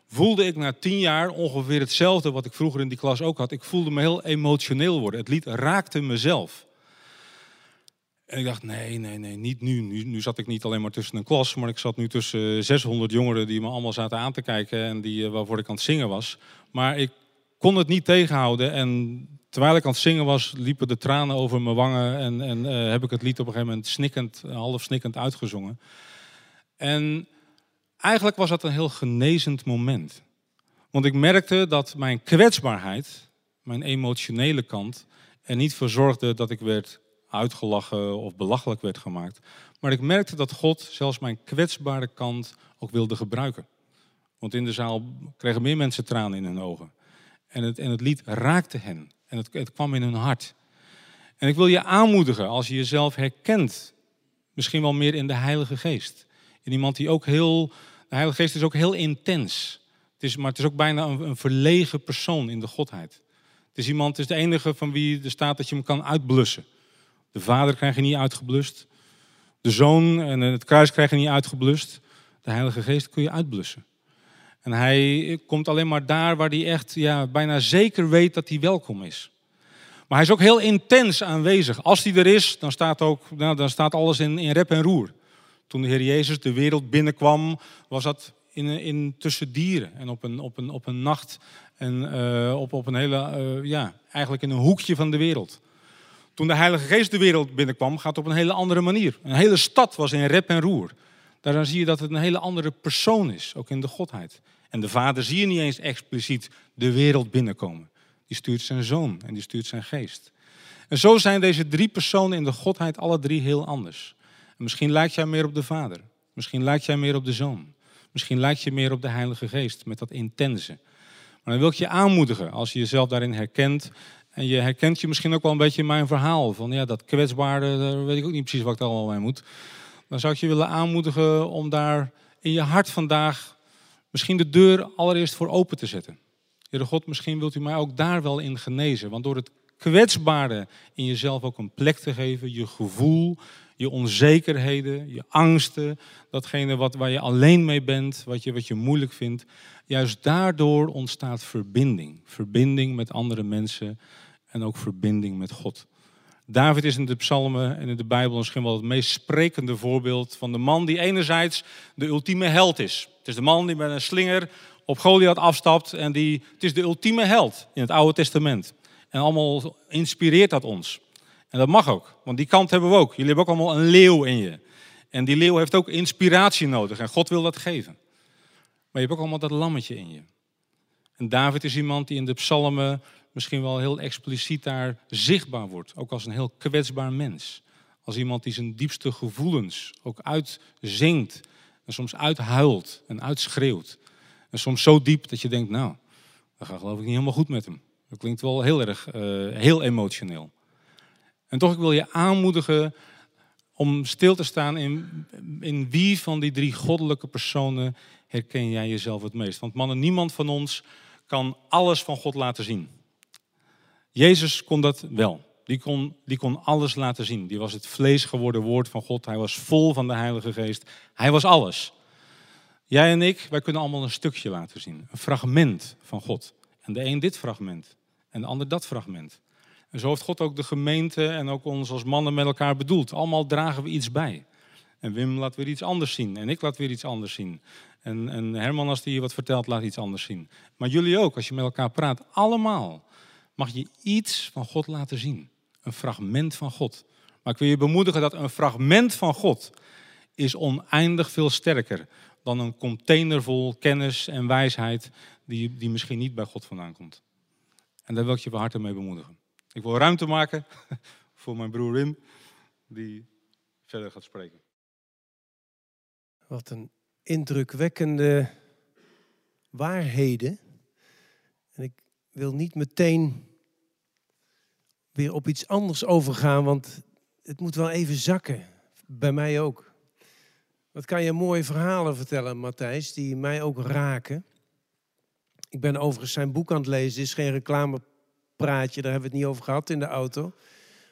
voelde ik na tien jaar ongeveer hetzelfde wat ik vroeger in die klas ook had. Ik voelde me heel emotioneel worden. Het lied raakte mezelf. En ik dacht, nee, nee, nee, niet nu. nu. nu. zat ik niet alleen maar tussen een klas, maar ik zat nu tussen 600 jongeren die me allemaal zaten aan te kijken en die, eh, waarvoor ik aan het zingen was. Maar ik kon het niet tegenhouden en terwijl ik aan het zingen was, liepen de tranen over mijn wangen en, en uh, heb ik het lied op een gegeven moment snikkend, half snikkend uitgezongen. En eigenlijk was dat een heel genezend moment. Want ik merkte dat mijn kwetsbaarheid, mijn emotionele kant, er niet voor zorgde dat ik werd uitgelachen of belachelijk werd gemaakt. Maar ik merkte dat God zelfs mijn kwetsbare kant ook wilde gebruiken. Want in de zaal kregen meer mensen tranen in hun ogen. En het, en het lied raakte hen. En het, kwam in hun hart. En ik wil je aanmoedigen als je jezelf herkent. Misschien wel meer in de Heilige Geest. In iemand die ook heel. De Heilige Geest is ook heel intens. Het is, maar het is ook bijna een, een verlegen persoon in de Godheid. Het is iemand, het is de enige van wie er staat dat je hem kan uitblussen. De vader krijg je niet uitgeblust. De zoon en het kruis krijg je niet uitgeblust. De Heilige Geest kun je uitblussen. En hij komt alleen maar daar waar hij echt ja, bijna zeker weet dat hij welkom is. Maar hij is ook heel intens aanwezig. Als hij er is, dan staat, ook, nou, dan staat alles in, in rep en roer. Toen de Heer Jezus de wereld binnenkwam, was dat in, in tussen dieren en op een, op een, op een nacht en uh, op, op een hele, uh, ja, eigenlijk in een hoekje van de wereld. Toen de Heilige Geest de wereld binnenkwam, gaat het op een hele andere manier. Een hele stad was in rep en roer. Daaraan zie je dat het een hele andere persoon is, ook in de Godheid. En de Vader zie je niet eens expliciet de wereld binnenkomen. Die stuurt zijn zoon en die stuurt zijn geest. En zo zijn deze drie personen in de Godheid alle drie heel anders. En misschien lijkt jij meer op de Vader. Misschien lijkt jij meer op de Zoon. Misschien lijkt je meer op de Heilige Geest met dat intense. Maar dan wil ik je aanmoedigen als je jezelf daarin herkent en je herkent je misschien ook wel een beetje in mijn verhaal. Van ja, dat kwetsbare, daar weet ik ook niet precies wat ik allemaal mee moet. Dan zou ik je willen aanmoedigen om daar in je hart vandaag misschien de deur allereerst voor open te zetten. Heere God, misschien wilt u mij ook daar wel in genezen. Want door het kwetsbare in jezelf ook een plek te geven, je gevoel, je onzekerheden, je angsten, datgene wat, waar je alleen mee bent, wat je, wat je moeilijk vindt. Juist daardoor ontstaat verbinding. Verbinding met andere mensen en ook verbinding met God. David is in de psalmen en in de Bijbel misschien wel het meest sprekende voorbeeld van de man die enerzijds de ultieme held is. Het is de man die met een slinger op Goliath afstapt en die, het is de ultieme held in het Oude Testament. En allemaal inspireert dat ons. En dat mag ook, want die kant hebben we ook. Jullie hebben ook allemaal een leeuw in je. En die leeuw heeft ook inspiratie nodig en God wil dat geven. Maar je hebt ook allemaal dat lammetje in je. En David is iemand die in de psalmen misschien wel heel expliciet daar zichtbaar wordt. Ook als een heel kwetsbaar mens. Als iemand die zijn diepste gevoelens ook uitzingt. En soms uithuilt en uitschreeuwt. En soms zo diep dat je denkt, nou, dat gaat geloof ik niet helemaal goed met hem. Dat klinkt wel heel erg, uh, heel emotioneel. En toch, ik wil je aanmoedigen om stil te staan in, in wie van die drie goddelijke personen herken jij jezelf het meest. Want mannen, niemand van ons kan alles van God laten zien. Jezus kon dat wel. Die kon, die kon alles laten zien. Die was het vlees geworden woord van God. Hij was vol van de Heilige Geest. Hij was alles. Jij en ik, wij kunnen allemaal een stukje laten zien. Een fragment van God. En de een dit fragment. En de ander dat fragment. En zo heeft God ook de gemeente en ook ons als mannen met elkaar bedoeld. Allemaal dragen we iets bij. En Wim laat weer iets anders zien. En ik laat weer iets anders zien. En, en Herman, als hij wat vertelt, laat iets anders zien. Maar jullie ook, als je met elkaar praat. Allemaal mag je iets van God laten zien. Een fragment van God. Maar ik wil je bemoedigen dat een fragment van God is oneindig veel sterker dan een container vol kennis en wijsheid die, die misschien niet bij God vandaan komt. En daar wil ik je van harte mee bemoedigen. Ik wil ruimte maken [laughs] voor mijn broer Wim, die verder gaat spreken. Wat een indrukwekkende waarheden. En ik wil niet meteen weer op iets anders overgaan, want het moet wel even zakken. Bij mij ook. Wat kan je mooie verhalen vertellen, Matthijs, die mij ook raken. Ik ben overigens zijn boek aan het lezen. Het is geen reclamepraatje, daar hebben we het niet over gehad in de auto.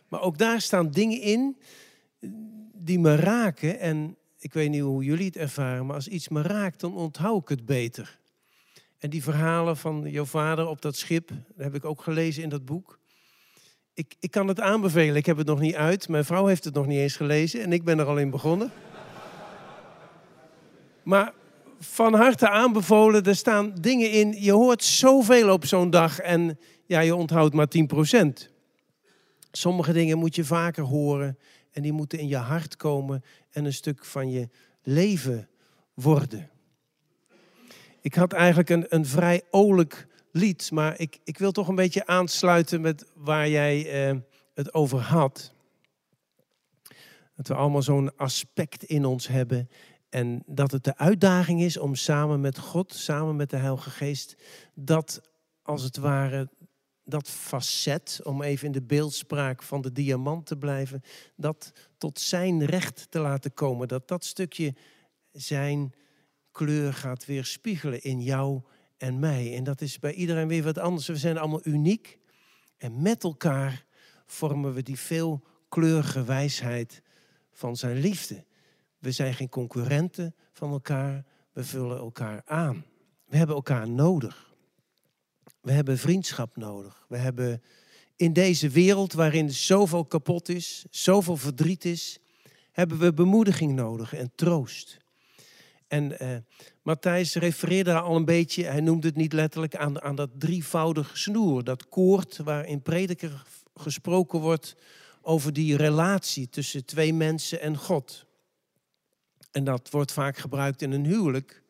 Maar ook daar staan dingen in die me raken. En ik weet niet hoe jullie het ervaren, maar als iets me raakt, dan onthoud ik het beter. En die verhalen van jouw vader op dat schip, dat heb ik ook gelezen in dat boek. Ik, ik kan het aanbevelen, ik heb het nog niet uit. Mijn vrouw heeft het nog niet eens gelezen en ik ben er al in begonnen. Maar van harte aanbevolen, er staan dingen in. Je hoort zoveel op zo'n dag en ja, je onthoudt maar 10%. Sommige dingen moet je vaker horen en die moeten in je hart komen en een stuk van je leven worden. Ik had eigenlijk een, een vrij olijk lied, maar ik, ik wil toch een beetje aansluiten met waar jij eh, het over had. Dat we allemaal zo'n aspect in ons hebben en dat het de uitdaging is om samen met God, samen met de Heilige Geest, dat als het ware, dat facet, om even in de beeldspraak van de diamant te blijven, dat tot zijn recht te laten komen. Dat dat stukje zijn kleur gaat weerspiegelen in jou en mij. En dat is bij iedereen weer wat anders. We zijn allemaal uniek. En met elkaar vormen we die veelkleurige wijsheid van zijn liefde. We zijn geen concurrenten van elkaar, we vullen elkaar aan. We hebben elkaar nodig. We hebben vriendschap nodig. We hebben in deze wereld waarin zoveel kapot is, zoveel verdriet is, hebben we bemoediging nodig en troost. En uh, Matthijs refereerde daar al een beetje, hij noemde het niet letterlijk, aan, aan dat drievoudige snoer, dat koord waarin prediker gesproken wordt over die relatie tussen twee mensen en God. En dat wordt vaak gebruikt in een huwelijk.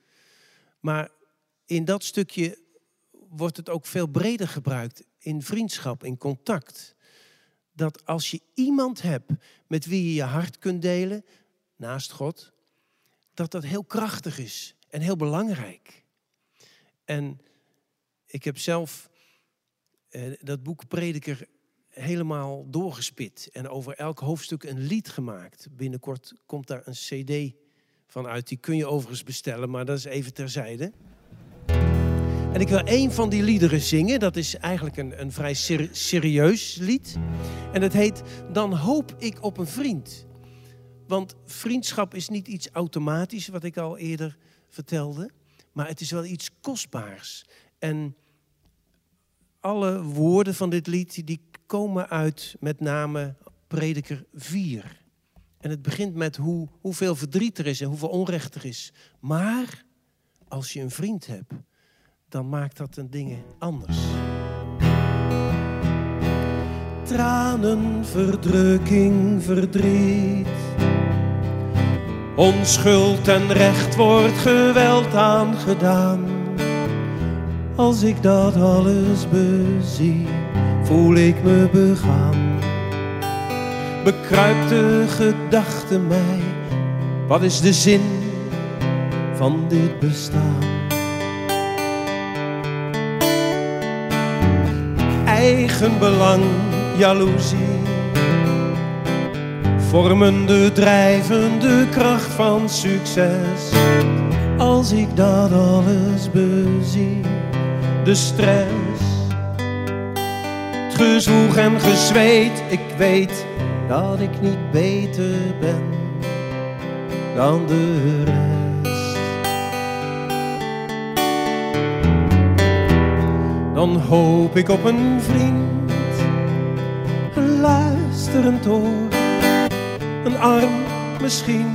Maar in dat stukje wordt het ook veel breder gebruikt. In vriendschap, in contact. Dat als je iemand hebt met wie je je hart kunt delen, naast God, dat dat heel krachtig is en heel belangrijk. En ik heb zelf eh, dat boek Prediker helemaal doorgespit en over elk hoofdstuk een lied gemaakt. Binnenkort komt daar een CD vanuit. Die kun je overigens bestellen, maar dat is even terzijde. En ik wil één van die liederen zingen. Dat is eigenlijk een, een vrij serieus lied. En het heet Dan hoop ik op een vriend. Want vriendschap is niet iets automatisch, wat ik al eerder vertelde. Maar het is wel iets kostbaars. En alle woorden van dit lied die komen uit met name Prediker 4. En het begint met hoe, hoeveel verdriet er is en hoeveel onrecht er is. Maar als je een vriend hebt, dan maakt dat een dingen anders. Tranen, verdrukking, verdriet. Onschuld en recht wordt geweld aangedaan. Als ik dat alles bezie, voel ik me begaan bekruipt de gedachte mij. Wat is de zin van dit bestaan? Eigenbelang, jaloezie vormen de drijvende kracht van succes. Als ik dat alles bezie, de stress, het gezoeg en gezweet, ik weet dat ik niet beter ben dan de rest. Dan hoop ik op een vriend, een luisterend oor een arm misschien.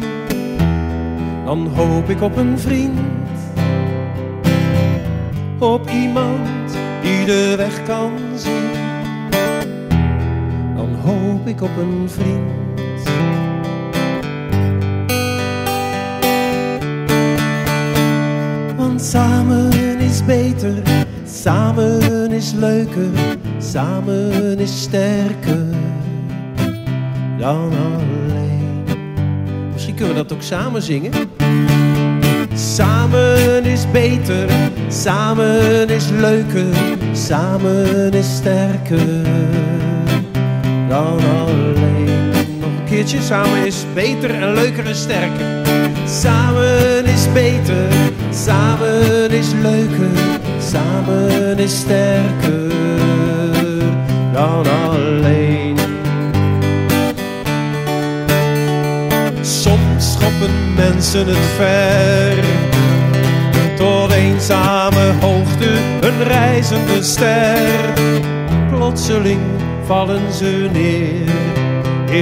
Dan hoop ik op een vriend, op iemand die de weg kan zien. Dan hoop ik op een vriend. Want samen is beter, samen is leuker, samen is sterker dan alleen. Kunnen we dat ook samen zingen. Samen is beter, samen is leuker, samen is sterker dan alleen. Nog een keertje, samen is beter en leuker en sterker. Samen is beter, samen is leuker, samen is sterker dan alleen. Schoppen mensen het ver tot eenzame hoogte, een reizende ster. Plotseling vallen ze neer,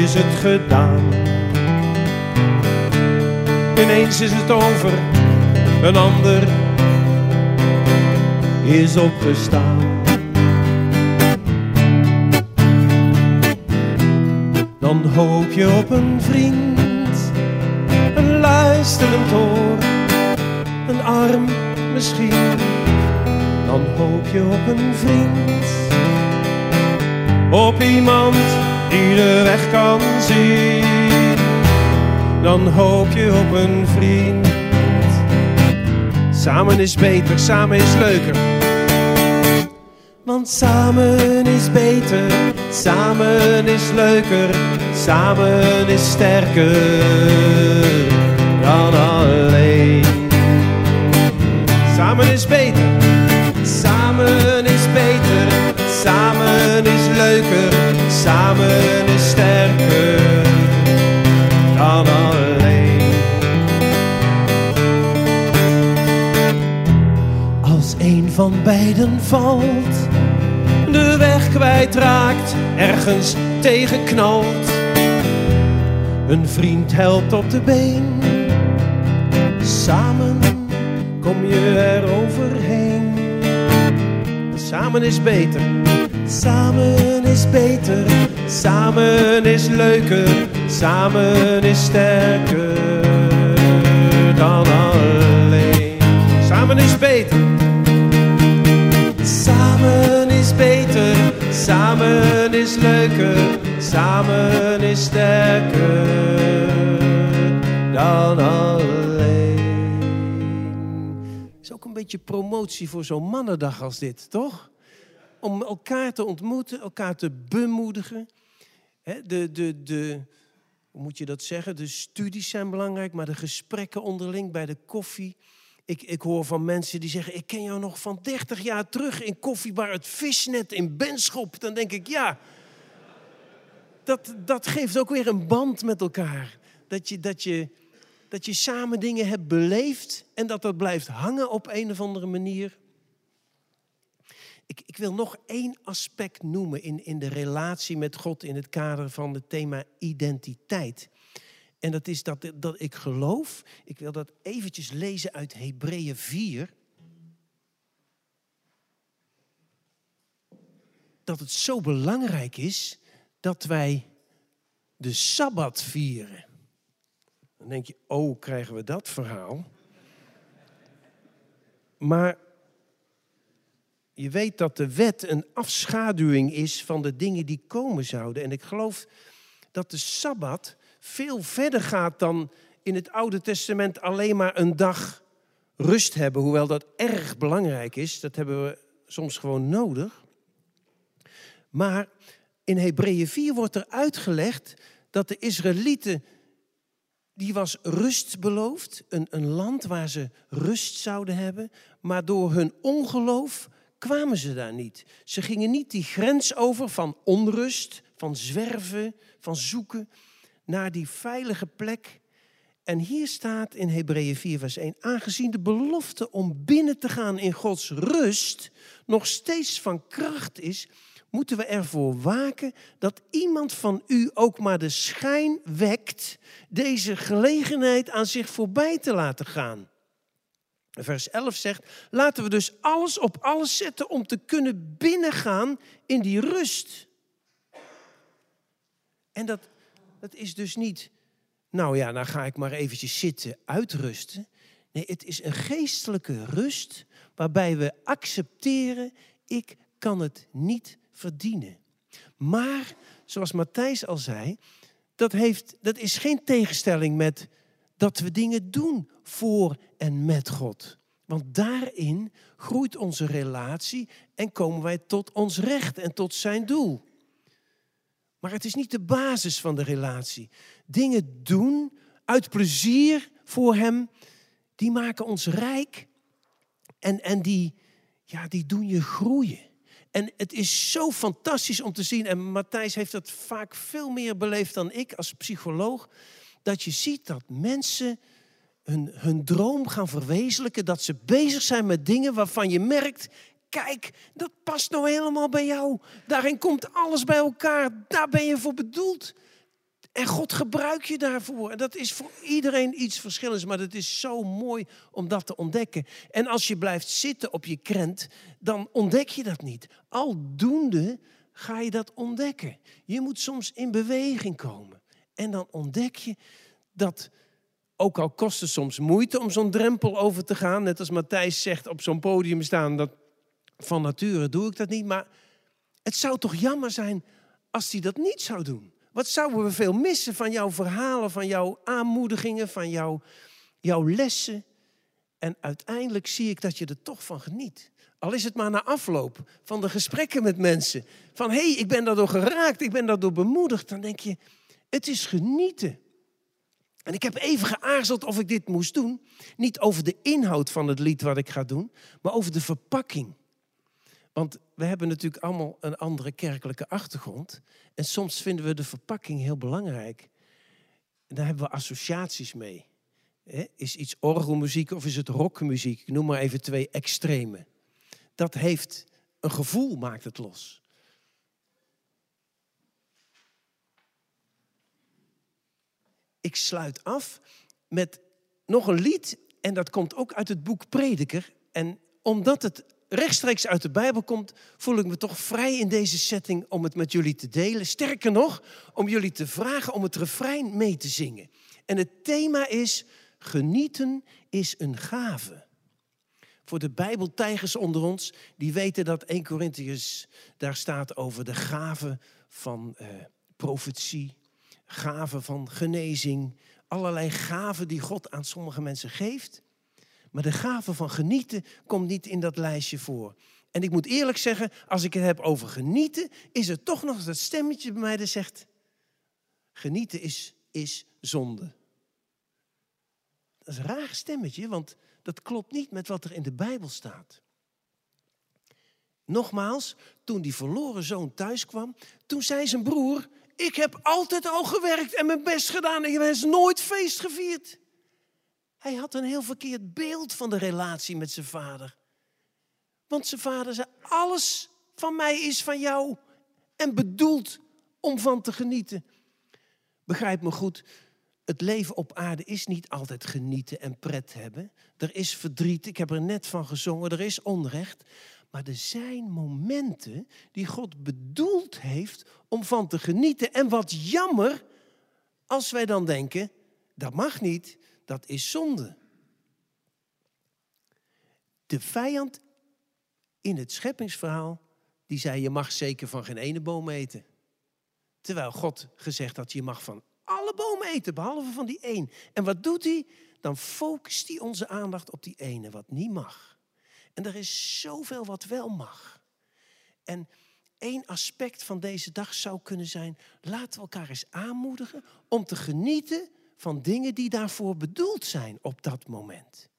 is het gedaan. Ineens is het over, een ander is opgestaan. Dan hoop je op een vriend, een luisterend oor, een arm misschien. Dan hoop je op een vriend, op iemand die de weg kan zien. Dan hoop je op een vriend. Samen is beter, samen is leuker. Samen is beter, samen is leuker, samen is sterker dan alleen. Samen is beter, samen is beter, samen is leuker, samen is sterker dan alleen. Als een van beiden valt, kwijtraakt, ergens tegenknalt. Een vriend helpt op de been, samen kom je er overheen. Samen is beter, samen is beter, samen is leuker, samen is sterker dan alleen. Samen is beter, samen is beter, samen is leuker, samen is sterker dan alleen. Is ook een beetje promotie voor zo'n mannendag als dit, toch? Om elkaar te ontmoeten, elkaar te bemoedigen. De, de, de, hoe moet je dat zeggen? De studies zijn belangrijk, maar de gesprekken onderling bij de koffie. Ik, ik hoor van mensen die zeggen: Ik ken jou nog van 30 jaar terug in koffiebar het visnet in Benschop. Dan denk ik: Ja, dat, dat geeft ook weer een band met elkaar. Dat je, dat, je, dat je samen dingen hebt beleefd en dat dat blijft hangen op een of andere manier. Ik, ik wil nog één aspect noemen in, in de relatie met God in het kader van het thema identiteit. En dat is dat, dat ik geloof, ik wil dat eventjes lezen uit Hebreeën 4. Dat het zo belangrijk is dat wij de Sabbat vieren. Dan denk je, oh, krijgen we dat verhaal? Maar je weet dat de wet een afschaduwing is van de dingen die komen zouden. En ik geloof dat de Sabbat veel verder gaat dan in het Oude Testament alleen maar een dag rust hebben. Hoewel dat erg belangrijk is, dat hebben we soms gewoon nodig. Maar in Hebreeën 4 wordt er uitgelegd dat de Israëlieten, die was rust beloofd, een, een land waar ze rust zouden hebben, maar door hun ongeloof kwamen ze daar niet. Ze gingen niet die grens over van onrust, van zwerven, van zoeken naar die veilige plek. En hier staat in Hebreeën 4, vers 1: Aangezien de belofte om binnen te gaan in Gods rust nog steeds van kracht is, moeten we ervoor waken dat iemand van u ook maar de schijn wekt deze gelegenheid aan zich voorbij te laten gaan. Vers 11 zegt: Laten we dus alles op alles zetten om te kunnen binnengaan in die rust. En dat, dat is dus niet, nou ja, dan ga ik maar eventjes zitten, uitrusten. Nee, het is een geestelijke rust waarbij we accepteren, ik kan het niet verdienen. Maar, zoals Matthijs al zei, dat, heeft, dat is geen tegenstelling met dat we dingen doen voor en met God. Want daarin groeit onze relatie en komen wij tot ons recht en tot zijn doel. Maar het is niet de basis van de relatie. Dingen doen uit plezier voor Hem, die maken ons rijk en, en die, ja, die doen je groeien. En het is zo fantastisch om te zien, en Matthijs heeft dat vaak veel meer beleefd dan ik als psycholoog, dat je ziet dat mensen hun, hun droom gaan verwezenlijken, dat ze bezig zijn met dingen waarvan je merkt, kijk, dat past nou helemaal bij jou. Daarin komt alles bij elkaar, daar ben je voor bedoeld. En God gebruikt je daarvoor. En dat is voor iedereen iets verschillends, maar het is zo mooi om dat te ontdekken. En als je blijft zitten op je krent, dan ontdek je dat niet. Aldoende ga je dat ontdekken. Je moet soms in beweging komen. En dan ontdek je dat, ook al kost het soms moeite om zo'n drempel over te gaan, net als Matthijs zegt op zo'n podium staan, dat van nature doe ik dat niet, maar het zou toch jammer zijn als hij dat niet zou doen. Wat zouden we veel missen van jouw verhalen, van jouw aanmoedigingen, van jouw, jouw lessen. En uiteindelijk zie ik dat je er toch van geniet. Al is het maar na afloop van de gesprekken met mensen. Van hé, hey, ik ben daardoor geraakt, ik ben daardoor bemoedigd. Dan denk je, het is genieten. En ik heb even geaarzeld of ik dit moest doen. Niet over de inhoud van het lied wat ik ga doen, maar over de verpakking. Want we hebben natuurlijk allemaal een andere kerkelijke achtergrond. En soms vinden we de verpakking heel belangrijk. Daar hebben we associaties mee. Is iets orgelmuziek of is het rockmuziek? Ik noem maar even twee extreme. Dat heeft een gevoel, maakt het los. Ik sluit af met nog een lied. En dat komt ook uit het boek Prediker. En omdat het rechtstreeks uit de Bijbel komt, voel ik me toch vrij in deze setting om het met jullie te delen. Sterker nog, om jullie te vragen om het refrein mee te zingen. En het thema is: genieten is een gave. Voor de Bijbeltijgers onder ons, die weten dat 1 Corinthians daar staat over de gave van uh, profetie, gave van genezing, allerlei gaven die God aan sommige mensen geeft. Maar de gave van genieten komt niet in dat lijstje voor. En ik moet eerlijk zeggen, als ik het heb over genieten, is er toch nog dat stemmetje bij mij dat zegt: genieten is, is zonde. Dat is een raar stemmetje, want dat klopt niet met wat er in de Bijbel staat. Nogmaals, toen die verloren zoon thuis kwam, toen zei zijn broer: Ik heb altijd al gewerkt en mijn best gedaan en je hebt nooit feest gevierd. Hij had een heel verkeerd beeld van de relatie met zijn vader. Want zijn vader zei: Alles van mij is van jou en bedoeld om van te genieten. Begrijp me goed, het leven op aarde is niet altijd genieten en pret hebben. Er is verdriet, ik heb er net van gezongen, er is onrecht. Maar er zijn momenten die God bedoeld heeft om van te genieten. En wat jammer als wij dan denken, dat mag niet, dat is zonde. De vijand in het scheppingsverhaal, die zei je mag zeker van geen ene boom eten. Terwijl God gezegd had je mag van alle bomen eten, behalve van die één. En wat doet hij? Dan focust hij onze aandacht op die ene, wat niet mag. En er is zoveel wat wel mag. En één aspect van deze dag zou kunnen zijn, laten we elkaar eens aanmoedigen om te genieten van dingen die daarvoor bedoeld zijn op dat moment.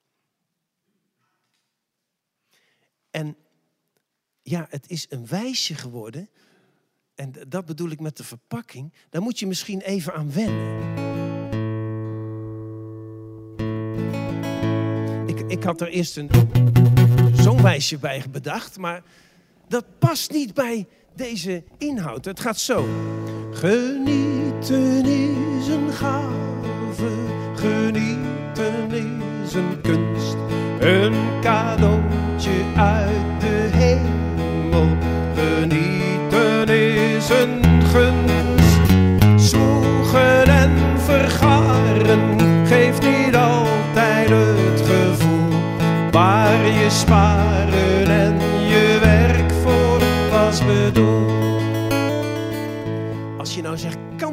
En ja, het is een wijsje geworden. En dat bedoel ik met de verpakking. Daar moet je misschien even aan wennen. Ik had er eerst een zongwijsje bij bedacht, maar dat past niet bij deze inhoud. Het gaat zo. Genieten is een gave, genieten is een kunst, een cadeautje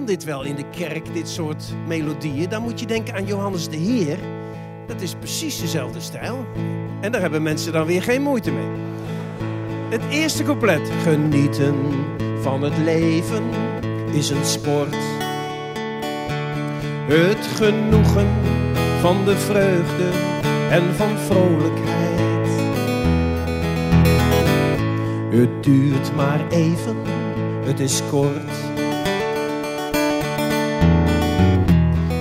dit wel in de kerk, dit soort melodieën? Dan moet je denken aan Johannes de Heer. Dat is precies dezelfde stijl. En daar hebben mensen dan weer geen moeite mee. Het eerste couplet. Genieten van het leven is een sport. Het genoegen van de vreugde en van vrolijkheid. Het duurt maar even, het is kort.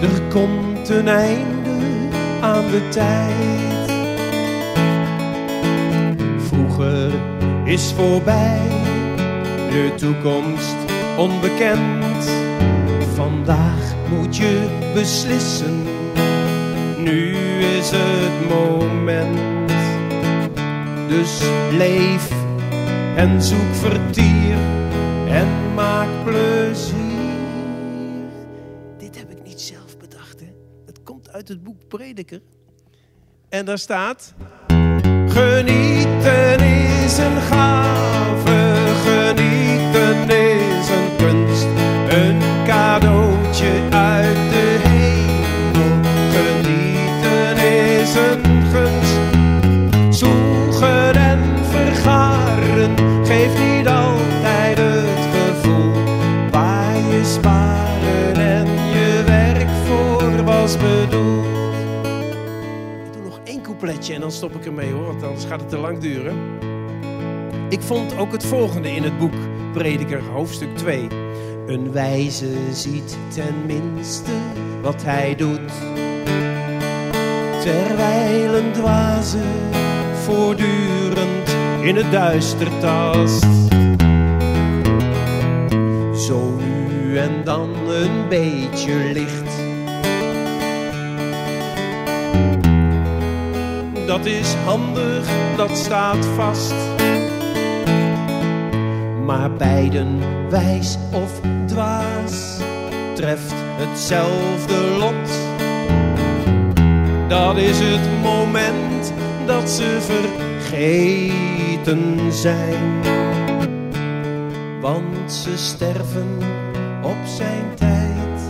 Er komt een einde aan de tijd. Vroeger is voorbij, de toekomst onbekend. Vandaag moet je beslissen, nu is het moment. Dus leef en zoek vertier en maak plezier. Het boek Prediker. En daar staat: Genieten is een gave, en dan stop ik ermee hoor, want anders gaat het te lang duren. Ik vond ook het volgende in het boek Prediker, hoofdstuk 2. Een wijze ziet tenminste wat hij doet. Terwijl een dwaze voortdurend in het duister tast. Zo nu en dan een beetje licht. Dat is handig, dat staat vast. Maar beiden, wijs of dwaas, treft hetzelfde lot. Dat is het moment dat ze vergeten zijn. Want ze sterven op zijn tijd,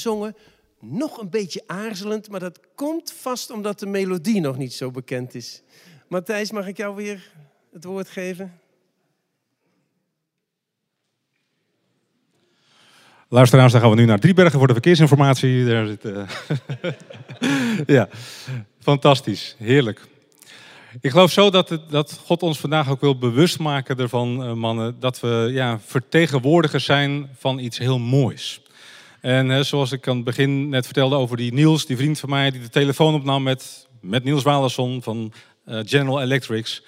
gezongen, nog een beetje aarzelend, maar dat komt vast omdat de melodie nog niet zo bekend is. Matthijs, mag ik jou weer het woord geven? Luisteraars, dan gaan we nu naar Driebergen voor de verkeersinformatie. Daar zit, eh, [laughs] ja, fantastisch. Heerlijk. Ik geloof zo dat, het, dat God ons vandaag ook wil bewust maken ervan, eh, mannen, dat we ja, vertegenwoordigers zijn van iets heel moois. En eh, zoals ik aan het begin net vertelde over die Niels, die vriend van mij, die de telefoon opnam met, met Niels Walerson van eh, General Electrics.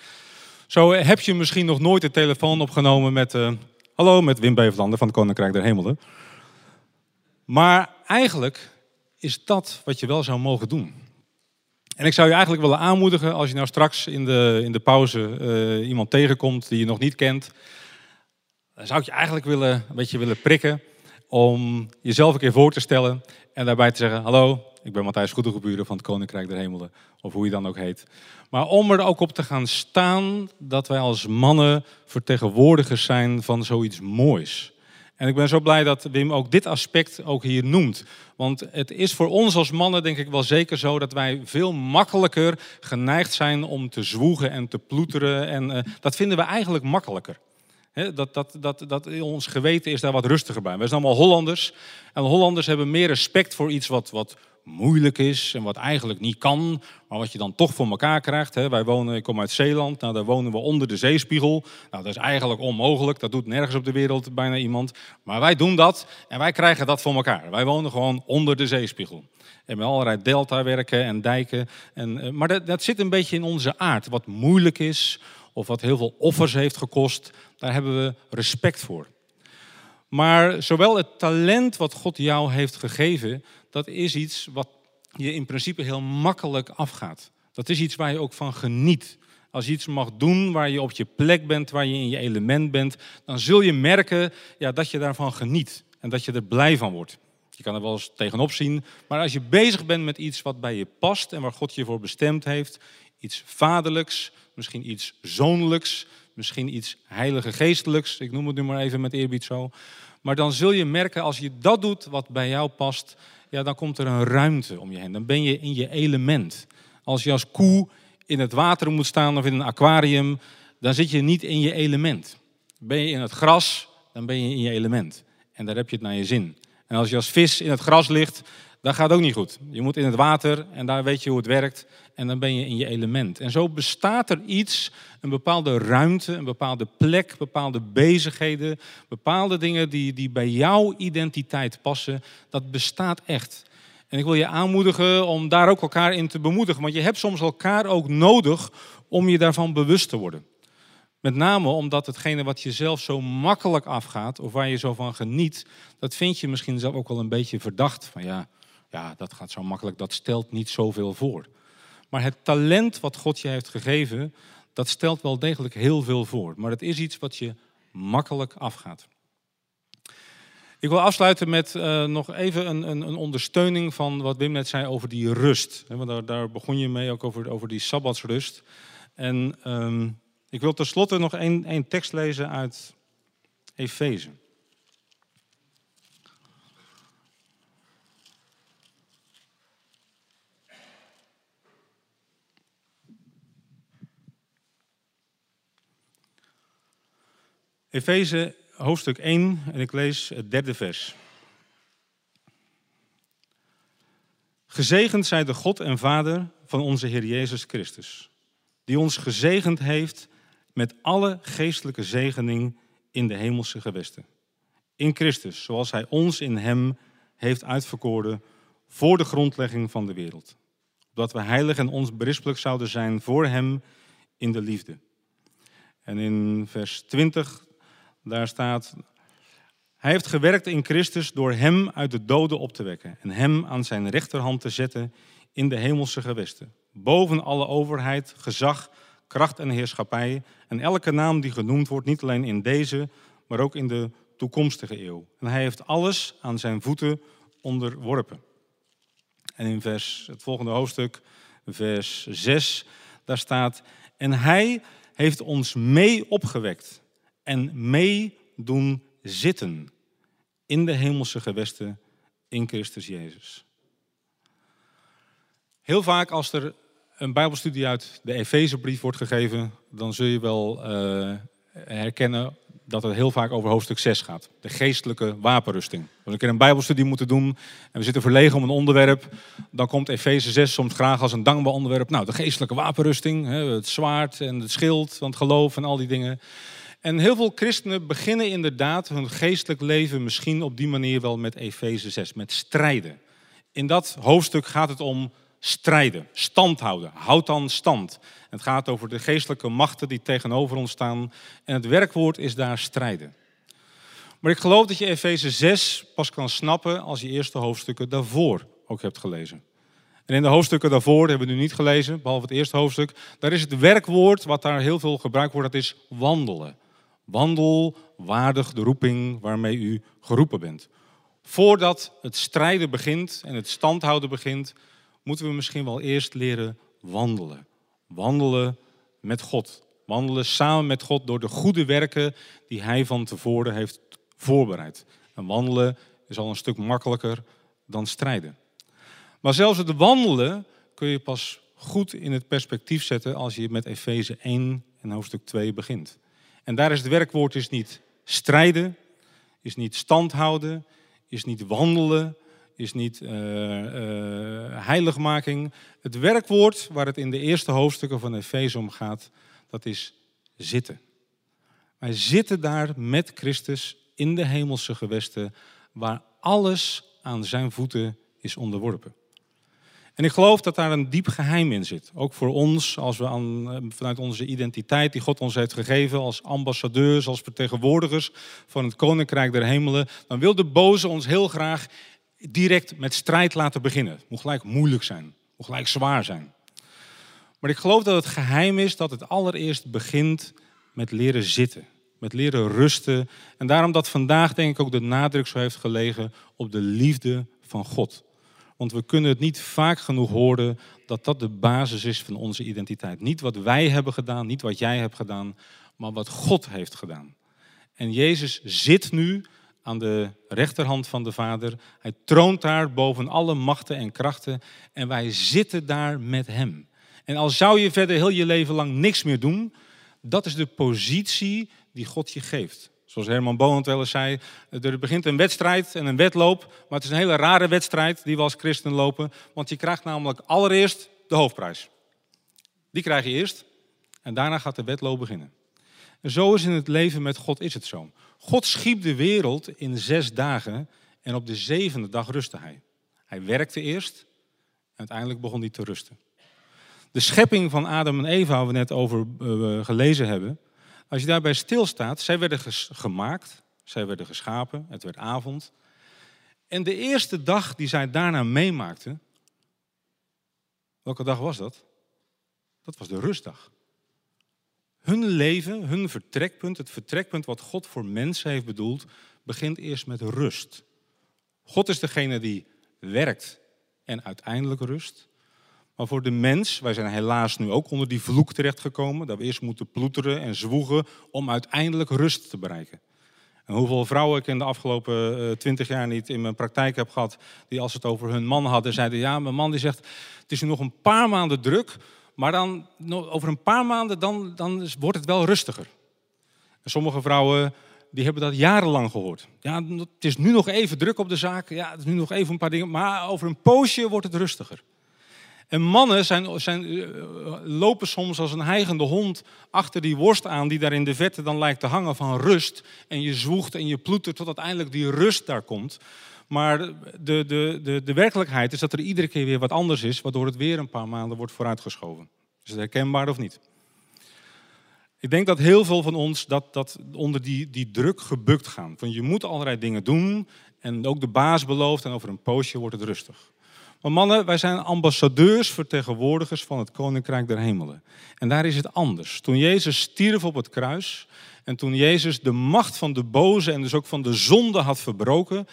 Zo heb je misschien nog nooit de telefoon opgenomen met, eh, hallo, met Wim Beverlander van Koninkrijk der Hemelen. Maar eigenlijk is dat wat je wel zou mogen doen. En ik zou je eigenlijk willen aanmoedigen als je nou straks in de, in de pauze eh, iemand tegenkomt die je nog niet kent. Dan zou ik je eigenlijk willen, een beetje willen prikken om jezelf een keer voor te stellen en daarbij te zeggen: Hallo, ik ben Matthijs Goedegeburen van het Koninkrijk der Hemelen, of hoe je dan ook heet. Maar om er ook op te gaan staan dat wij als mannen vertegenwoordigers zijn van zoiets moois. En ik ben zo blij dat Wim ook dit aspect ook hier noemt. Want het is voor ons als mannen denk ik wel zeker zo dat wij veel makkelijker geneigd zijn om te zwoegen en te ploeteren. En uh, dat vinden we eigenlijk makkelijker. Dat, dat, dat, dat ons geweten is daar wat rustiger bij. Wij zijn allemaal Hollanders. En Hollanders hebben meer respect voor iets wat, wat moeilijk is en wat eigenlijk niet kan, maar wat je dan toch voor elkaar krijgt. Wij wonen, ik kom uit Zeeland, nou, daar wonen we onder de zeespiegel. Nou, dat is eigenlijk onmogelijk, dat doet nergens op de wereld bijna iemand. Maar wij doen dat en wij krijgen dat voor elkaar. Wij wonen gewoon onder de zeespiegel. En met allerlei deltawerken en dijken. En, eh, maar dat zit een beetje in onze aard. Wat moeilijk is of wat heel veel offers heeft gekost, daar hebben we respect voor. Maar zowel het talent wat God jou heeft gegeven, dat is iets wat je in principe heel makkelijk afgaat. Dat is iets waar je ook van geniet. Als je iets mag doen waar je op je plek bent, waar je in je element bent, dan zul je merken ja, dat je daarvan geniet en dat je er blij van wordt. Je kan er wel eens tegenop zien, maar als je bezig bent met iets wat bij je past en waar God je voor bestemd heeft, iets vaderlijks, misschien iets zoonlijks, misschien iets heilige geestelijks, ik noem het nu maar even met eerbied zo, maar dan zul je merken als je dat doet wat bij jou past, ja, dan komt er een ruimte om je heen. Dan ben je in je element. Als je als koe in het water moet staan of in een aquarium, dan zit je niet in je element. Ben je in het gras, dan ben je in je element. En daar heb je het naar je zin. En als je als vis in het gras ligt, dat gaat ook niet goed. Je moet in het water en daar weet je hoe het werkt en dan ben je in je element. En zo bestaat er iets, een bepaalde ruimte, een bepaalde plek, bepaalde bezigheden, bepaalde dingen die, die bij jouw identiteit passen. Dat bestaat echt. En ik wil je aanmoedigen om daar ook elkaar in te bemoedigen. Want je hebt soms elkaar ook nodig om je daarvan bewust te worden. Met name omdat hetgene wat je zelf zo makkelijk afgaat, of waar je zo van geniet, dat vind je misschien zelf ook wel een beetje verdacht. Van ja, ja, dat gaat zo makkelijk, dat stelt niet zoveel voor. Maar het talent wat God je heeft gegeven, dat stelt wel degelijk heel veel voor. Maar het is iets wat je makkelijk afgaat. Ik wil afsluiten met uh, nog even een, een, een, ondersteuning van wat Wim net zei over die rust. Want daar, daar begon je mee, ook over, over die sabbatsrust. En um, ik wil tenslotte nog één tekst lezen uit Efeze. Efeze hoofdstuk 1 en ik lees het derde vers. Gezegend zij de God en Vader van onze Heer Jezus Christus, die ons gezegend heeft met alle geestelijke zegening in de hemelse gewesten. In Christus, zoals Hij ons in Hem heeft uitverkoren voor de grondlegging van de wereld. Opdat we heilig en ons berispelijk zouden zijn voor Hem in de liefde. En in vers 20 daar staat, hij heeft gewerkt in Christus door hem uit de doden op te wekken en hem aan zijn rechterhand te zetten in de hemelse gewesten. Boven alle overheid, gezag, kracht en heerschappij en elke naam die genoemd wordt, niet alleen in deze, maar ook in de toekomstige eeuw. En hij heeft alles aan zijn voeten onderworpen. En in vers, het volgende hoofdstuk, vers 6, daar staat, en hij heeft ons mee opgewekt en mee doen zitten in de hemelse gewesten in Christus Jezus. Heel vaak als er een Bijbelstudie uit de Efezebrief wordt gegeven, dan zul je wel uh, herkennen dat het heel vaak over hoofdstuk 6 gaat. De geestelijke wapenrusting. Als we een keer een Bijbelstudie moeten doen en we zitten verlegen om een onderwerp, dan komt Efeze 6 soms graag als een dankbaar onderwerp. Nou, de geestelijke wapenrusting, het zwaard en het schild van het geloof en al die dingen. En heel veel christenen beginnen inderdaad hun geestelijk leven misschien op die manier wel met Efeze 6, met strijden. In dat hoofdstuk gaat het om strijden, stand houden. Houd dan stand. Het gaat over de geestelijke machten die tegenover ons staan. En het werkwoord is daar strijden. Maar ik geloof dat je Efeze 6 pas kan snappen als je eerste hoofdstukken daarvoor ook hebt gelezen. En in de hoofdstukken daarvoor, hebben we nu niet gelezen, behalve het eerste hoofdstuk, daar is het werkwoord wat daar heel veel gebruikt wordt, dat is wandelen. Wandel waardig de roeping waarmee u geroepen bent. Voordat het strijden begint en het standhouden begint, moeten we misschien wel eerst leren wandelen. Wandelen met God. Wandelen samen met God door de goede werken die Hij van tevoren heeft voorbereid. En wandelen is al een stuk makkelijker dan strijden. Maar zelfs het wandelen kun je pas goed in het perspectief zetten als je met Efeze 1 en hoofdstuk 2 begint. En daar is het werkwoord is niet strijden, is niet standhouden, is niet wandelen, is niet uh, uh, heiligmaking. Het werkwoord waar het in de eerste hoofdstukken van Efeze om gaat, dat is zitten. Wij zitten daar met Christus in de hemelse gewesten, waar alles aan zijn voeten is onderworpen. En ik geloof dat daar een diep geheim in zit. Ook voor ons, als we aan, eh, vanuit onze identiteit die God ons heeft gegeven, als ambassadeurs, als vertegenwoordigers van het Koninkrijk der Hemelen, dan wil de boze ons heel graag direct met strijd laten beginnen. Het moet gelijk moeilijk zijn, het moet gelijk zwaar zijn. Maar ik geloof dat het geheim is dat het allereerst begint met leren zitten, met leren rusten. En daarom dat vandaag denk ik ook de nadruk zo heeft gelegen op de liefde van God. Want we kunnen het niet vaak genoeg horen dat dat de basis is van onze identiteit. Niet wat wij hebben gedaan, niet wat jij hebt gedaan, maar wat God heeft gedaan. En Jezus zit nu aan de rechterhand van de Vader. Hij troont daar boven alle machten en krachten en wij zitten daar met Hem. En al zou je verder heel je leven lang niks meer doen, dat is de positie die God je geeft. Zoals Herman Boland wel eens zei, er begint een wedstrijd en een wedloop, maar het is een hele rare wedstrijd die we als christen lopen, want je krijgt namelijk allereerst de hoofdprijs. Die krijg je eerst en daarna gaat de wedloop beginnen. En zo is in het leven met God is het zo. God schiep de wereld in zes dagen en op de zevende dag rustte hij. Hij werkte eerst en uiteindelijk begon hij te rusten. De schepping van Adam en Eva, waar we net over uh, gelezen hebben, als je daarbij stilstaat, zij werden gemaakt, zij werden geschapen, het werd avond. En de eerste dag die zij daarna meemaakten, welke dag was dat? Dat was de rustdag. Hun leven, hun vertrekpunt, het vertrekpunt wat God voor mensen heeft bedoeld, begint eerst met rust. God is degene die werkt en uiteindelijk rust. Maar voor de mens, wij zijn helaas nu ook onder die vloek terechtgekomen, dat we eerst moeten ploeteren en zwoegen om uiteindelijk rust te bereiken. En hoeveel vrouwen ik in de afgelopen eh, twintig jaar niet in mijn praktijk heb gehad, die als het over hun man hadden, zeiden ja, mijn man die zegt, het is nu nog een paar maanden druk, maar dan over een paar maanden dan, dan wordt het wel rustiger. En sommige vrouwen die hebben dat jarenlang gehoord. Ja, het is nu nog even druk op de zaak, ja, het is nu nog even een paar dingen, maar over een poosje wordt het rustiger. En mannen zijn, zijn, eh, lopen soms als een heigende hond achter die worst aan, die daar in de vette dan lijkt te hangen van rust. En je zwoegt en je ploetert tot uiteindelijk die rust daar komt. Maar de, de, de, de werkelijkheid is dat er iedere keer weer wat anders is, waardoor het weer een paar maanden wordt vooruitgeschoven. Is het herkenbaar of niet? Ik denk dat heel veel van ons dat, dat onder die, die druk gebukt gaan. Van je moet allerlei dingen doen en ook de baas belooft en over een poosje wordt het rustig. Maar mannen, wij zijn ambassadeurs, vertegenwoordigers van het Koninkrijk der Hemelen. En daar is het anders. Toen Jezus stierf op het kruis en toen Jezus de macht van de boze en dus ook van de zonde had verbroken,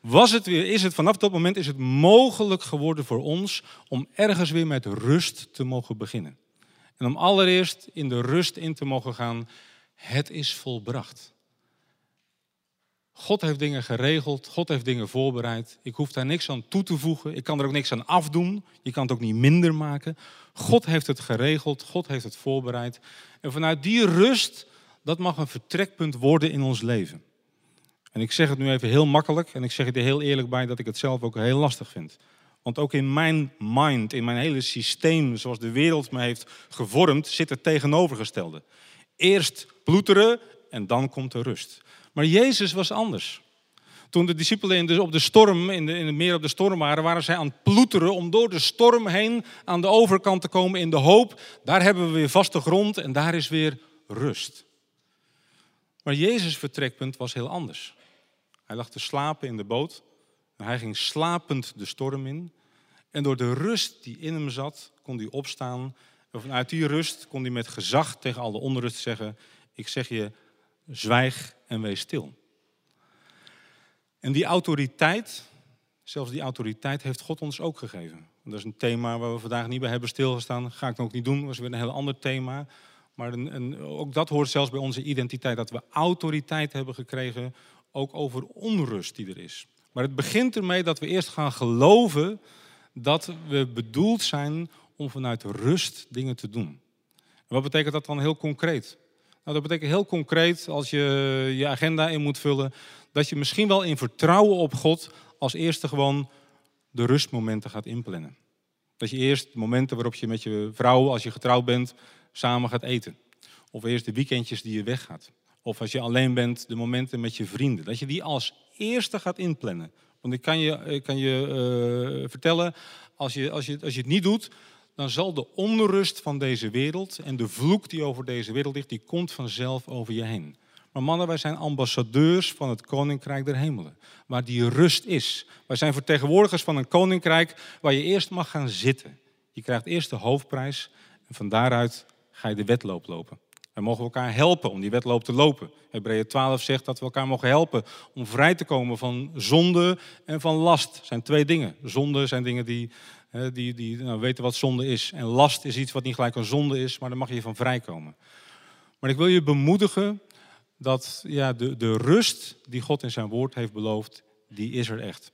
was het weer, is het vanaf dat moment is het mogelijk geworden voor ons om ergens weer met rust te mogen beginnen. En om allereerst in de rust in te mogen gaan, het is volbracht. God heeft dingen geregeld, God heeft dingen voorbereid. Ik hoef daar niks aan toe te voegen. Ik kan er ook niks aan afdoen. Je kan het ook niet minder maken. God heeft het geregeld, God heeft het voorbereid. En vanuit die rust, dat mag een vertrekpunt worden in ons leven. En ik zeg het nu even heel makkelijk en ik zeg het er heel eerlijk bij dat ik het zelf ook heel lastig vind. Want ook in mijn mind, in mijn hele systeem, zoals de wereld me heeft gevormd, zit het tegenovergestelde. Eerst ploeteren en dan komt de rust. Maar Jezus was anders. Toen de discipelen op de storm, in, de, in het meer op de storm waren, waren zij aan het ploeteren om door de storm heen aan de overkant te komen in de hoop. Daar hebben we weer vaste grond en daar is weer rust. Maar Jezus' vertrekpunt was heel anders. Hij lag te slapen in de boot. En hij ging slapend de storm in. En door de rust die in hem zat, kon hij opstaan. En vanuit die rust kon hij met gezag tegen al de onrust zeggen: Ik zeg je, zwijg en wees stil. En die autoriteit, zelfs die autoriteit heeft God ons ook gegeven. Dat is een thema waar we vandaag niet bij hebben stilgestaan. Ga ik ook niet doen, dat is weer een heel ander thema. Maar een, ook dat hoort zelfs bij onze identiteit, dat we autoriteit hebben gekregen ook over onrust die er is. Maar het begint ermee dat we eerst gaan geloven dat we bedoeld zijn om vanuit rust dingen te doen. En wat betekent dat dan heel concreet? Nou, dat betekent heel concreet als je je agenda in moet vullen, dat je misschien wel in vertrouwen op God als eerste gewoon de rustmomenten gaat inplannen. Dat je eerst de momenten waarop je met je vrouw, als je getrouwd bent, samen gaat eten. Of eerst de weekendjes die je weggaat. Of als je alleen bent, de momenten met je vrienden. Dat je die als eerste gaat inplannen. Want ik kan je, kan je uh, vertellen, als je, als, je, als je het niet doet, dan zal de onrust van deze wereld en de vloek die over deze wereld ligt, die komt vanzelf over je heen. Maar mannen, wij zijn ambassadeurs van het Koninkrijk der Hemelen. Waar die rust is. Wij zijn vertegenwoordigers van een koninkrijk waar je eerst mag gaan zitten. Je krijgt eerst de hoofdprijs en van daaruit ga je de wedloop lopen. Wij mogen elkaar helpen om die wedloop te lopen. Hebreeën 12 zegt dat we elkaar mogen helpen om vrij te komen van zonde en van last. Dat zijn twee dingen. Zonde zijn dingen die, die, die nou, weten wat zonde is. En last is iets wat niet gelijk een zonde is, maar daar mag je van vrijkomen. Maar ik wil je bemoedigen dat ja, de, de rust die God in zijn woord heeft beloofd, die is er echt.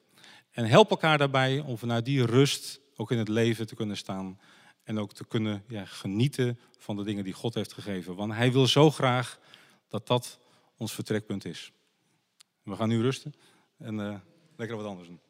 En help elkaar daarbij om vanuit die rust ook in het leven te kunnen staan. En ook te kunnen ja, genieten van de dingen die God heeft gegeven. Want hij wil zo graag dat dat ons vertrekpunt is. We gaan nu rusten en uh, lekker wat anders doen.